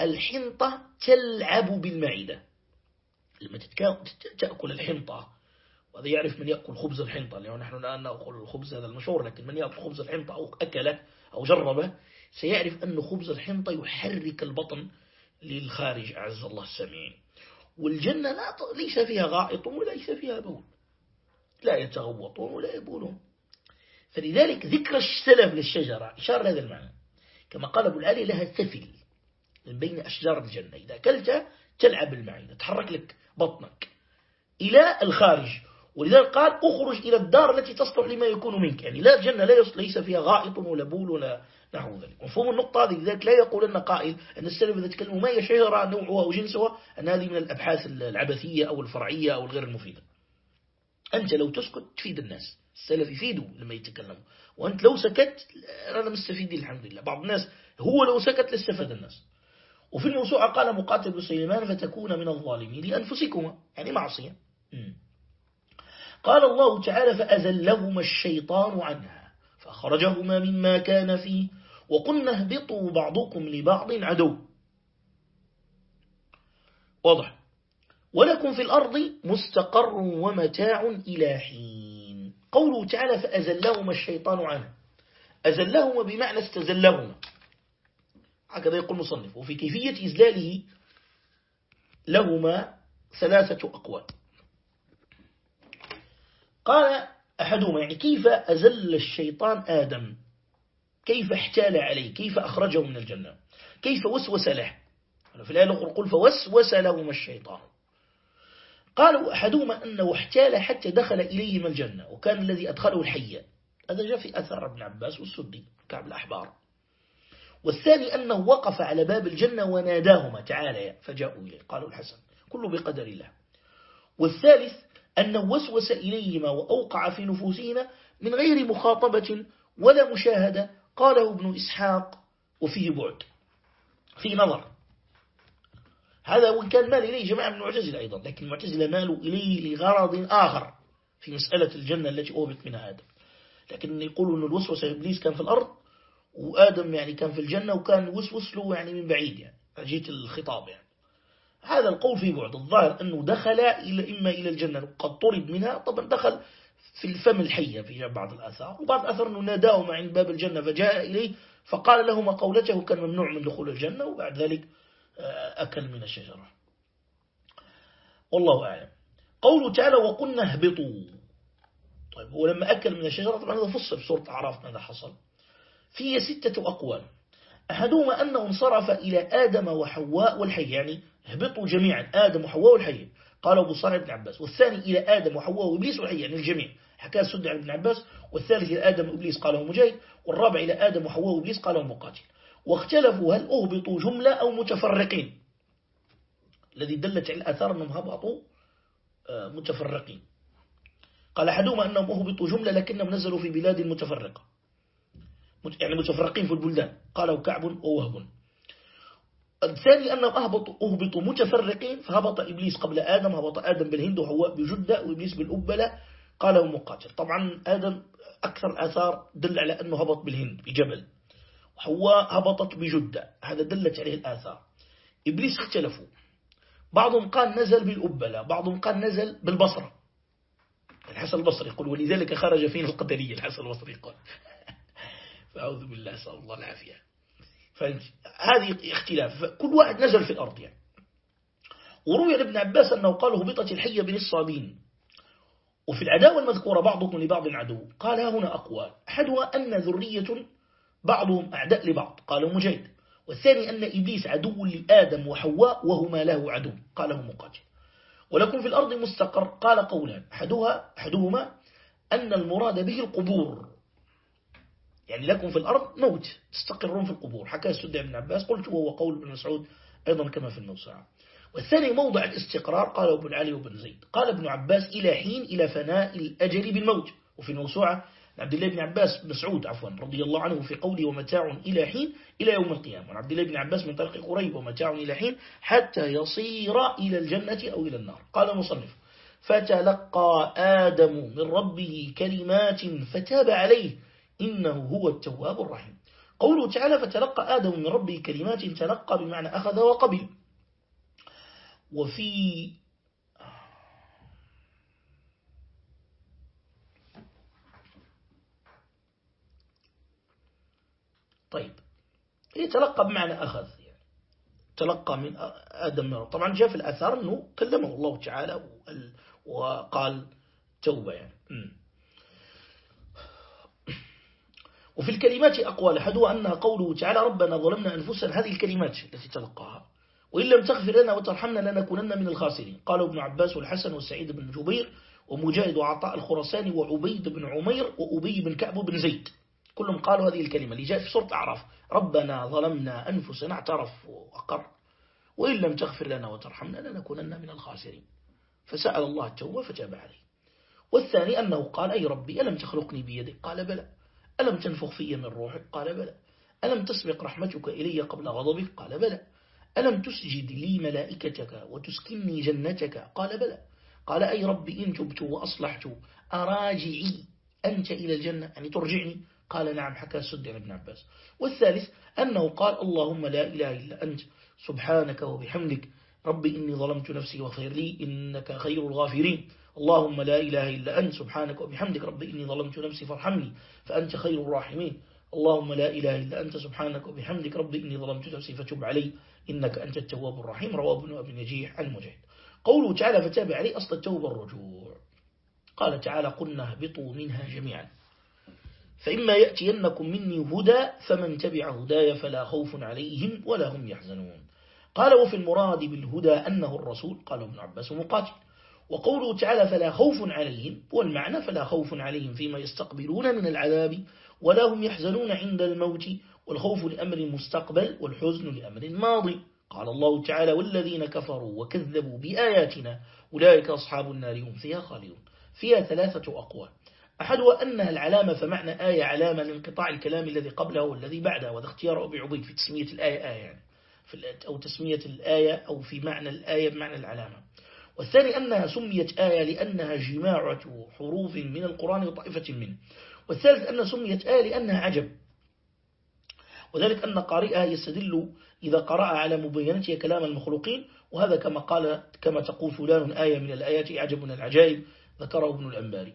الحنطة تلعب بالمعدة. لما تأكل الحنطة وهذا يعرف من يأكل خبز الحنطة لأنه نحن الآن نأكل الخبز هذا المشهور لكن من يأكل خبز الحنطة أو أكله أو جربه سيعرف أن خبز الحنطة يحرك البطن للخارج أعز الله السميع. والجنة لا ليس فيها غائط وليس فيها بول. لا يتغوطون ولا يبولون. فلذلك ذكر السلف للشجرة إشارة هذا المعنى. كما قال أبو العالي لها سفل من بين أشجار الجنة. إذا أكلت تلعب المعدة تحرك لك بطنك إلى الخارج. ولذلك قال أخرج إلى الدار التي تصلح لما يكون منك. يعني لا الجنة لا ليس فيها غائط ولا بول ولا نحو ذلك. مفهوم النقطة هذه لذلك لا يقول أن قائل أن السلف إذا تكلموا ما هي شجرة نوعها وجنسها أن هذه من الأبحاث العبثية أو الفرعية أو الغير المفيدة. أنت لو تسكت تفيد الناس. السلف يفيدوا لما يتكلموا. وأنت لو سكت أنا مستفيد الحمد لله. بعض الناس هو لو سكت لاستفاد الناس. وفي الموسوعة قال مقاتل بن سليمان فتكون من الظالمين لأنفسكما. يعني معصية. قال الله تعالى فأزلهما الشيطان عنها فأخرجهما مما كان فيه وقلنا اهبطوا بعضكم لبعض عدو. واضح. ولكم في الأرض مستقر ومتاع إلى حين. قوله تعالى فأزلهما الشيطان عنه. أزلهما بمعنى استزلهما. هكذا يقول مصنف وفي كيفية إزلاله لهما ثلاثة أقوال. قال أحدهما يعني كيف أزل الشيطان آدم؟ كيف احتال عليه؟ كيف أخرجه من الجنة؟ كيف وسوس له؟ في الآية الأخرى قل فوسوس لهما الشيطان. قالوا أحدهما أنه احتال حتى دخل إليهما الجنة وكان الذي أدخله الحية. هذا جاء في أثر ابن عباس والسدي كعب الأحبار. والثاني أنه وقف على باب الجنة وناداهما تعالى فجاءوا إليه قالوا الحسن كله بقدر الله والثالث أنه وسوس إليهما وأوقع في نفوسهما من غير مخاطبة ولا مشاهدة قاله ابن إسحاق وفيه بعد في نظر. هذا وإن كان مال إليه جماعة من المعتزلة أيضا لكن المعتزلة مالوا إليه لغرض آخر في مسألة الجنة التي أوبت منها آدم. لكن يقولوا أن الوسوسة إبليس كان في الأرض وآدم يعني كان في الجنة وكان وسوس له يعني من بعيد يعني جيت الخطاب يعني. هذا القول في بعد. الظاهر أنه دخل إلى إما إلى الجنة قد طرد منها طبعا دخل في الفم الحية في بعض الآثار وبعض الآثار أنه ناداهما عند باب الجنة فجاء إليه فقال لهما قولته كان ممنوع من دخول الجنة وبعد ذلك آه، أكل من الشجرة. والله أعلم. قوله تعالى وقلنا اهبطوا. طيب هو لما أكل من الشجرة طبعا هذا فصل في سورة أعراف ماذا حصل. فيه ستة أقوال. أحدهما أنه انصرف إلى آدم وحواء والحي يعني اهبطوا جميعا آدم وحواء والحي. قال أبو صالح بن عباس والثاني إلى آدم وحواء وإبليس والحي يعني الجميع. حكى سد عن ابن عباس والثالث إلى آدم وإبليس قاله مجاهد والرابع إلى آدم وحواء وإبليس قاله مقاتل. واختلفوا هل أهبطوا جملة أو متفرقين؟ الذي دلت على الآثار أنهم هبطوا آه، متفرقين. قال أحدهما أنهم أهبطوا جملة لكنهم نزلوا في بلاد متفرقة. يعني متفرقين في البلدان. قاله كعب ووهب. الثاني أنهم أهبطوا, أهبطوا متفرقين فهبط إبليس قبل آدم هبط آدم بالهند وحواء بجدة وإبليس بالأبلة قاله مقاتل. طبعا آدم أكثر الآثار دل على أنه هبط بالهند بجبل وحواء هبطت بجدة. هذا دلت عليه الآثار. إبليس اختلفوا. بعضهم قال نزل بالأبلة بعضهم قال نزل بالبصرة. الحسن البصري يقول ولذلك خرج فينا القدرية الحسن البصري يقول. فأعوذ بالله صلى الله العافية. فهذه اختلاف. كل واحد نزل في الأرض يعني. وروي لابن عباس أنه قال هبطت الحية بالصابين وفي العداوة المذكورة بعضكم لبعض عدو. قال هنا أقوال أحدها أن ذرية بعضهم أعداء لبعض. قالوا مجيد والثاني أن إبليس عدو لآدم وحواء وهما له عدو. قاله مقاتل. ولكم في الأرض مستقر. قال قولان. أحدها أحدهما أن المراد به القبور. يعني لكم في الأرض موت تستقرون في القبور. حكى السدى بن عباس قلت وهو قول ابن مسعود أيضا كما في النوسعة والثاني موضع الاستقرار قال ابن علي وابن زيد. قال ابن عباس إلى حين إلى فناء الأجل بالموت. وفي النوسعة عبد الله بن عباس مسعود عفوا رضي الله عنه في قوله ومتاع إلى حين إلى يوم القيامة. وعبد الله بن عباس من طريق قريب ومتاع إلى حين حتى يصير إلى الجنة أو إلى النار. قال المصنف فتلقى آدم من ربه كلمات فتاب عليه. إنه هو التواب الرحيم. قوله تعالى فتلقى آدم من ربه كلمات تلقى بمعنى أخذ وقبل. وفي طيب يتلقى بمعنى أخذ يعني تلقى من آدم طبعا جاء في الأثار أنه كلمه الله تعالى وقال توبة يعني. وفي الكلمات أقوال. أحدها أنها قوله تعالى ربنا ظلمنا أنفسنا. هذه الكلمات التي تلقاها. وإن لم تغفر لنا وترحمنا لنكونن من الخاسرين. قالوا ابن عباس والحسن والسعيد بن جبير ومجاهد وعطاء الخرساني وعبيد بن عمير وأبي بن كعب بن زيد. كلهم قالوا هذه الكلمة. اللي جاءت في سورة أعراف. ربنا ظلمنا أنفسنا. اعترف وأقر. وإن لم تغفر لنا وترحمنا لنكونن من الخاسرين. فسأل الله التوبة فتاب عليه. والثاني أنه قال أي ربي ألم تخلقني بيدك؟ قال بلى. ألم تنفخ في من روحك قال بلى. ألم تسبق رحمتك إلي قبل غضبك قال بلى. ألم تسجد لي ملائكتك وتسكنني جنتك؟ قال بلى. قال أي ربي إن تبت وأصلحت أراجعي أنت إلى الجنة؟ يعني ترجعني؟ قال نعم حكى سد عن ابن عباس. والثالث أنه قال اللهم لا إله إلا أنت سبحانك وبحمدك ربي إني ظلمت نفسي وخير لي إنك خير الغافرين. اللهم لا إله إلا أنت سبحانك وبحمدك ربي إني ظلمت نفسي فارحمني فأنت خير الراحمين. اللهم لا إله إلا أنت سبحانك وبحمدك ربي إني ظلمت نفسي فتب علي إنك أنت التواب الرحيم. رواه ابن أبي نجيح عن مجاهد قوله تعالى فتاب علي أصل التوبة الرجوع. قال تعالى قلنا اهبطوا منها جميعا. فإما يأتينكم مني هدى فمن تبع هداي فلا خوف عليهم ولا هم يحزنون. قال وفي المراد بالهدى أنه الرسول قال ابن عباس مقاتل. وقوله تعالى فلا خوف عليهم والمعنى فلا خوف عليهم فيما يستقبلون من العذاب ولا هم يحزنون عند الموت والخوف لأمر مستقبل والحزن لأمر ماضي. قال الله تعالى والذين كفروا وكذبوا بآياتنا أولئك أصحاب النار هم فيها خالدون. فيها ثلاثة أقوال. أحدها أنها العلامة فمعنى آية علامة لانقطاع الكلام الذي قبله والذي بعده وهذا اختيار أبي عبيد في تسمية الآية آية يعني أو تسمية الآية أو في معنى الآية بمعنى العلامة. والثاني أنها سميت آية لأنها جماعة حروف من القرآن وطائفة منه. والثالث أنها سميت آية لأنها عجب. وذلك أن قارئها يستدل إذا قرأ على مبينتها كلام المخلوقين وهذا كما قال كما تقول فلان آية من الآيات عجب من العجائب ذكره ابن الأنباري.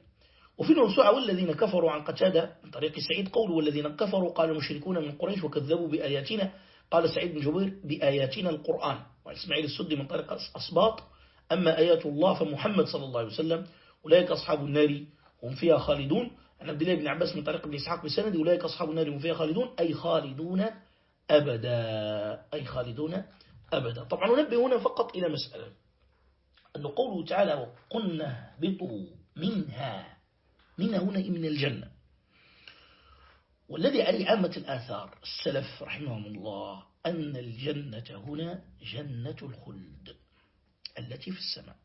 وفي الموسوعة والذين كفروا عن قتادة من طريق سعيد قول والذين كفروا قال المشركون من قريش وكذبوا بآياتنا. قال سعيد بن جبير بآياتنا القرآن. وإسماعيل السدي من طريق أصباط. أما آيات الله فمحمد صلى الله عليه وسلم أولئك أصحاب النار هم فيها خالدون. عن عبد الله بن عباس من طريق ابن إسحاق بسند أولئك أصحاب النار هم فيها خالدون أي خالدون أبدا أي خالدون أبدا. طبعا ننبه هنا فقط إلى مسألة أن قوله تعالى وقلنا بطوا منها منها هنا من الجنة. والذي عليه عامة الآثار السلف رحمهم الله أن الجنة هنا جنة الخلد. التي في السماء.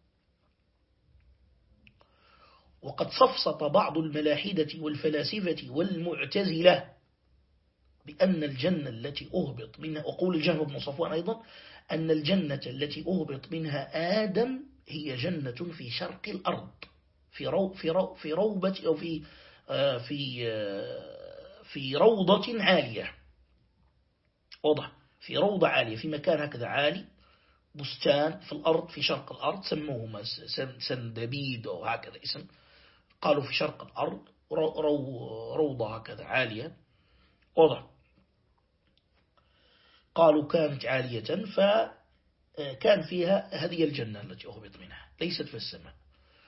وقد صفصط بعض الملاحدة والفلاسفة والمعتزلة بأن الجنة التي أهبط منها وقول الجهم بن صفوان أيضا أن الجنة التي أهبط منها آدم هي جنة في شرق الأرض في رو في رو في روبة أو في آه، في آه، في روضة عالية. واضح؟ في روضة عالية في مكان هكذا عالي. بستان في الأرض في شرق الأرض سموه سندبيد أو هكذا اسم. قالوا في شرق الأرض رو روضة هكذا عالية. واضح. قالوا كانت عالية فكان فيها هذه الجنة التي أهبط منها. ليست في السماء.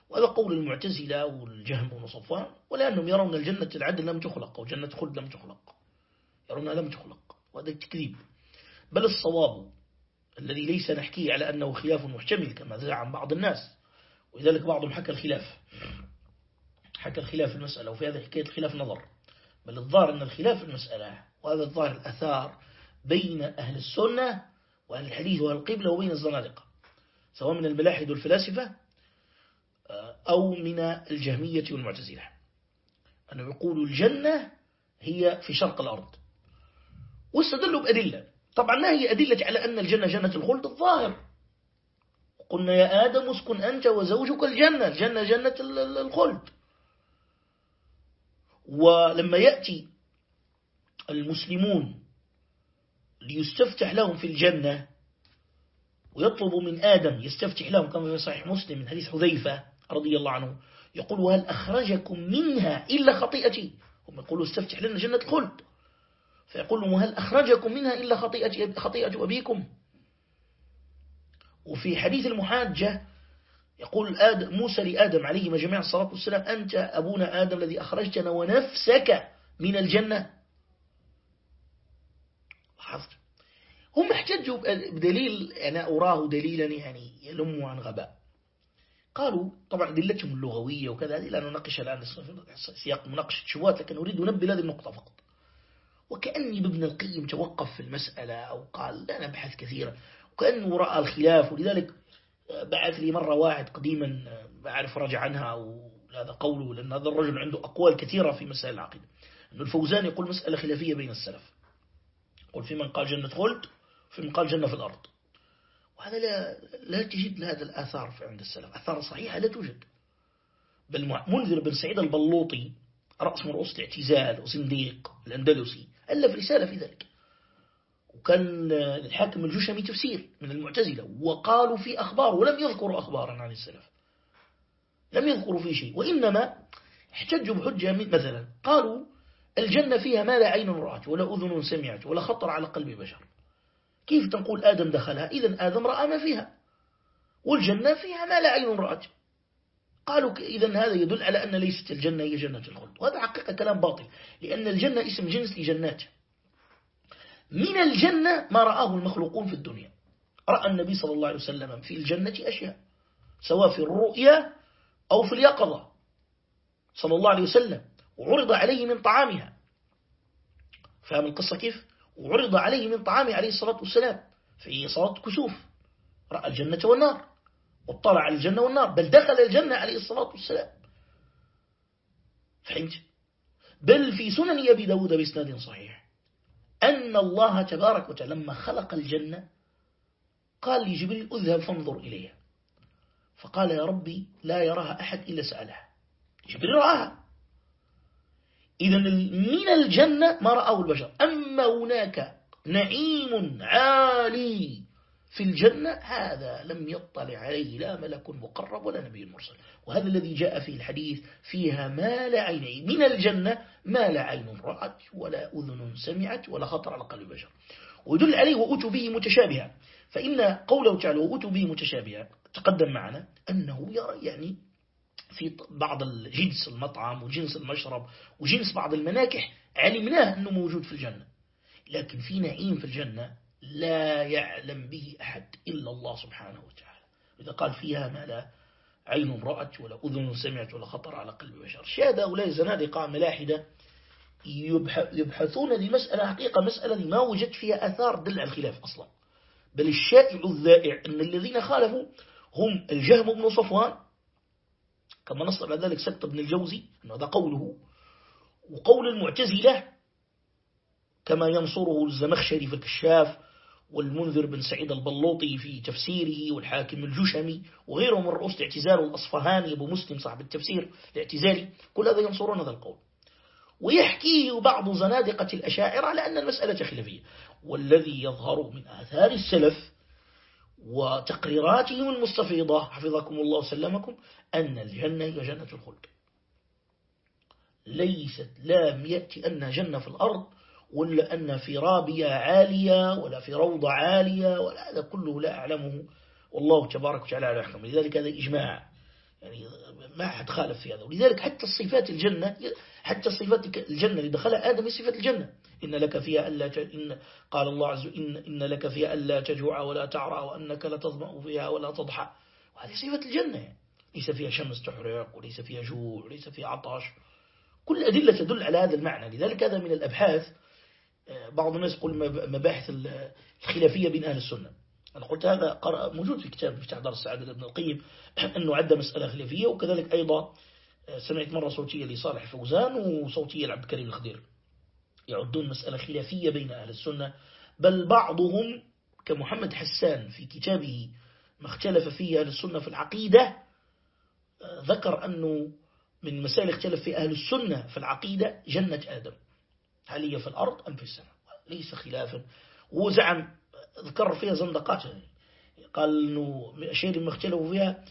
وهذا قول المعتزلة والجهم والصفوان ولأنهم يرون الجنة العدل لم تخلق أو جنة خلد لم تخلق. يرونها لم تخلق. وهذا تكذيب. بل الصواب الذي ليس نحكيه على أنه خلاف محتمل كما زعم بعض الناس. ولذلك بعضهم حكى الخلاف. حكى الخلاف المسألة وفي هذا حكاية الخلاف نظر. بل الظاهر أن الخلاف المسألة وهذا الظاهر الأثار بين أهل السنة وأهل الحديث وأهل القبلة وبين الزنادقة سواء من الملاحد والفلاسفة آه، أو من الجهمية والمعتزلة. أنه يقول الجنة هي في شرق الأرض. واستدلوا بأدلة. طبعا ما هي أدلة على أن الجنة جنة الخلد الظاهر. قلنا يا آدم اسكن أنت وزوجك الجنة الجنة جنة الخلد. ولما يأتي المسلمون ليستفتح لهم في الجنة ويطلب من آدم يستفتح لهم كما في صحيح مسلم من حديث حذيفة رضي الله عنه يقول هل أخرجكم منها إلا خطيئتي؟ هم يقولوا استفتح لنا جنة الخلد. فيقول له هل أخرجكم منها إلا خطيئة, خطيئة أبيكم؟ وفي حديث المحاجة يقول آدم موسى لآدم عليه جميع الصلاة والسلام أنت أبونا آدم الذي أخرجتنا ونفسك من الجنة. لاحظت؟ هم احتجوا بدليل أنا أراه دليلا يعني يلم عن غباء. قالوا طبعا دلتهم اللغوية وكذا لا نناقش الآن سياق مناقشة شوات لكن أريد أنبه هذه النقطة فقط. وكأني بابن القيم توقف في المسألة أو قال لا نبحث كثيرا. وكأنه رأى الخلاف ولذلك بعث لي مرة واحد قديما أعرف رجع عنها أو هذا قوله لأن هذا الرجل عنده أقوال كثيرة في مسائل العقيدة. أن الفوزان يقول مسألة خلافية بين السلف. يقول في من قال جنة خلد وفي من قال جنة في الأرض. وهذا لا, لا تجد لهذا الآثار عند السلف. أثار صحيحة لا توجد. بل منذر بن سعيد البلوطي رأس من رؤوس الاعتزال وزنديق الأندلسي ألف رسالة في ذلك. وكان الحاكم الجشمي تفسير من المعتزلة وقالوا في أخبار ولم يذكروا أخبارا عن السلف. لم يذكروا في شيء وإنما احتجوا بحجة مثلا قالوا الجنة فيها ما لا عين رأت ولا أذن سمعت ولا خطر على قلب بشر. كيف تقول آدم دخلها؟ إذا آدم رأى ما فيها. والجنة فيها ما لا عين رأت. قالوا إذا هذا يدل على أن ليست الجنة هي جنة الخلد. وهذا حقيقة كلام باطل. لأن الجنة اسم جنس لجنات. من الجنة ما رآه المخلوقون في الدنيا. رأى النبي صلى الله عليه وسلم في الجنة أشياء. سواء في الرؤيا أو في اليقظة. صلى الله عليه وسلم. وعرض عليه من طعامها. فهم القصة كيف؟ وعرض عليه من طعامه عليه الصلاة والسلام. في صلاة كسوف. رأى الجنة والنار. واطلع على الجنة والنار بل دخل الجنة عليه الصلاة والسلام. فهمت؟ بل في سنن أبي داود بإسناد صحيح. أن الله تبارك وتعالى لما خلق الجنة قال لجبريل اذهب فانظر إليها. فقال يا ربي لا يراها أحد إلا سألها. جبريل رآها. إذا من الجنة ما رأوا البشر. أما هناك نعيم عالي في الجنة هذا لم يطلع عليه لا ملك مقرب ولا نبي مرسل. وهذا الذي جاء في الحديث فيها ما لا عين من الجنة ما لا عين رأت ولا أذن سمعت ولا خطر على قلب بشر. ويدل عليه وأتوا به متشابها. فإن قوله تعالى وأتوا به متشابها تقدم معنا أنه يرى يعني في بعض الجنس المطعم وجنس المشرب وجنس بعض المناكح علمناه أنه موجود في الجنة. لكن في نعيم في الجنة لا يعلم به أحد إلا الله سبحانه وتعالى. إذا قال فيها ما لا عين رأت ولا أذن سمعت ولا خطر على قلب بشر. شاهد هؤلاء الزنادقة ملاحدة يبحثون دي مسألة حقيقة مسألة ما وجد فيها أثار دل على الخلاف أصلا. بل الشائع الذائع أن الذين خالفوا هم الجهم بن صفوان كما نص على ذلك سكت بن الجوزي أنه هذا قوله وقول المعتزلة كما ينصره الزمخشري في الكشاف والمنذر بن سعيد البلوطي في تفسيره والحاكم الجشمي وغيرهم من رؤوس الاعتزال والأصفهاني أبو مسلم صاحب التفسير الاعتزالي كل هذا ينصرون هذا القول. ويحكيه بعض زنادقة الأشاعر على أن المسألة خلافية. والذي يظهر من آثار السلف وتقريراتهم المستفيضة حفظكم الله وسلمكم أن الجنة هي جنة الخلد. ليست لم يأتي أن جنة في الأرض ولا أن في رابية عالية ولا في روضة عالية ولا هذا كله لا أعلمه. والله تبارك وتعالى على أحكم لذلك هذا إجماع. يعني ما حد خالف في هذا. ولذلك حتى الصفات الجنة حتى صفات الجنة اللي دخلها آدم هي صفة الجنة. إن لك فيها ألا ت... إن قال الله عز وجل إن, إن لك فيها ألا تجوع ولا تعرى وأنك لا تظمأ فيها ولا تضحى. وهذه صفة الجنة. ليس فيها شمس تحرق وليس فيها جوع وليس فيها عطش. كل أدلة تدل على هذا المعنى. لذلك هذا من الأبحاث بعض الناس يقول مباحث الخلافية بين أهل السنة. أنا قلت هذا موجود في كتاب مفتاح دار السعادة لابن القيم أنه عد مسألة خلافية وكذلك أيضا آه، سمعت مرة صوتية لصالح فوزان وصوتية لعبد الكريم الخضير. يعدون مسألة خلافية بين أهل السنة بل بعضهم كمحمد حسان في كتابه ما اختلف فيه أهل السنة في العقيدة آه، ذكر أنه من مسائل اختلف في أهل السنة في العقيدة جنة آدم. هل هي في الأرض أم في السماء؟ ليس خلافا. وزعم ذكر فيها زندقات. قال أنه أشياء ما اختلفوا فيها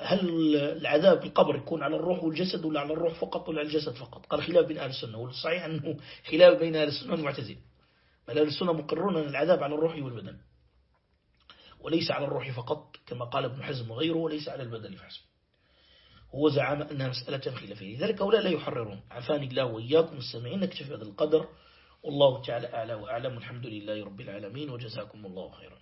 هل العذاب في القبر يكون على الروح والجسد ولا على الروح فقط ولا على الجسد فقط؟ قال خلاف بين أهل السنة. والصحيح أنه خلاف بين أهل السنة والمعتزلة. بل أهل السنة مقررون أن العذاب على الروح والبدن. وليس على الروح فقط كما قال ابن حزم وغيره وليس على البدن فحسب. هو زعم أنها مسألة خلافية. لذلك هؤلاء لا يحررون. عفاني الله وإياكم السامعين نكتفي هذا القدر. والله تعالى أعلى وأعلم. الحمد لله رب العالمين. وجزاكم الله خيرا.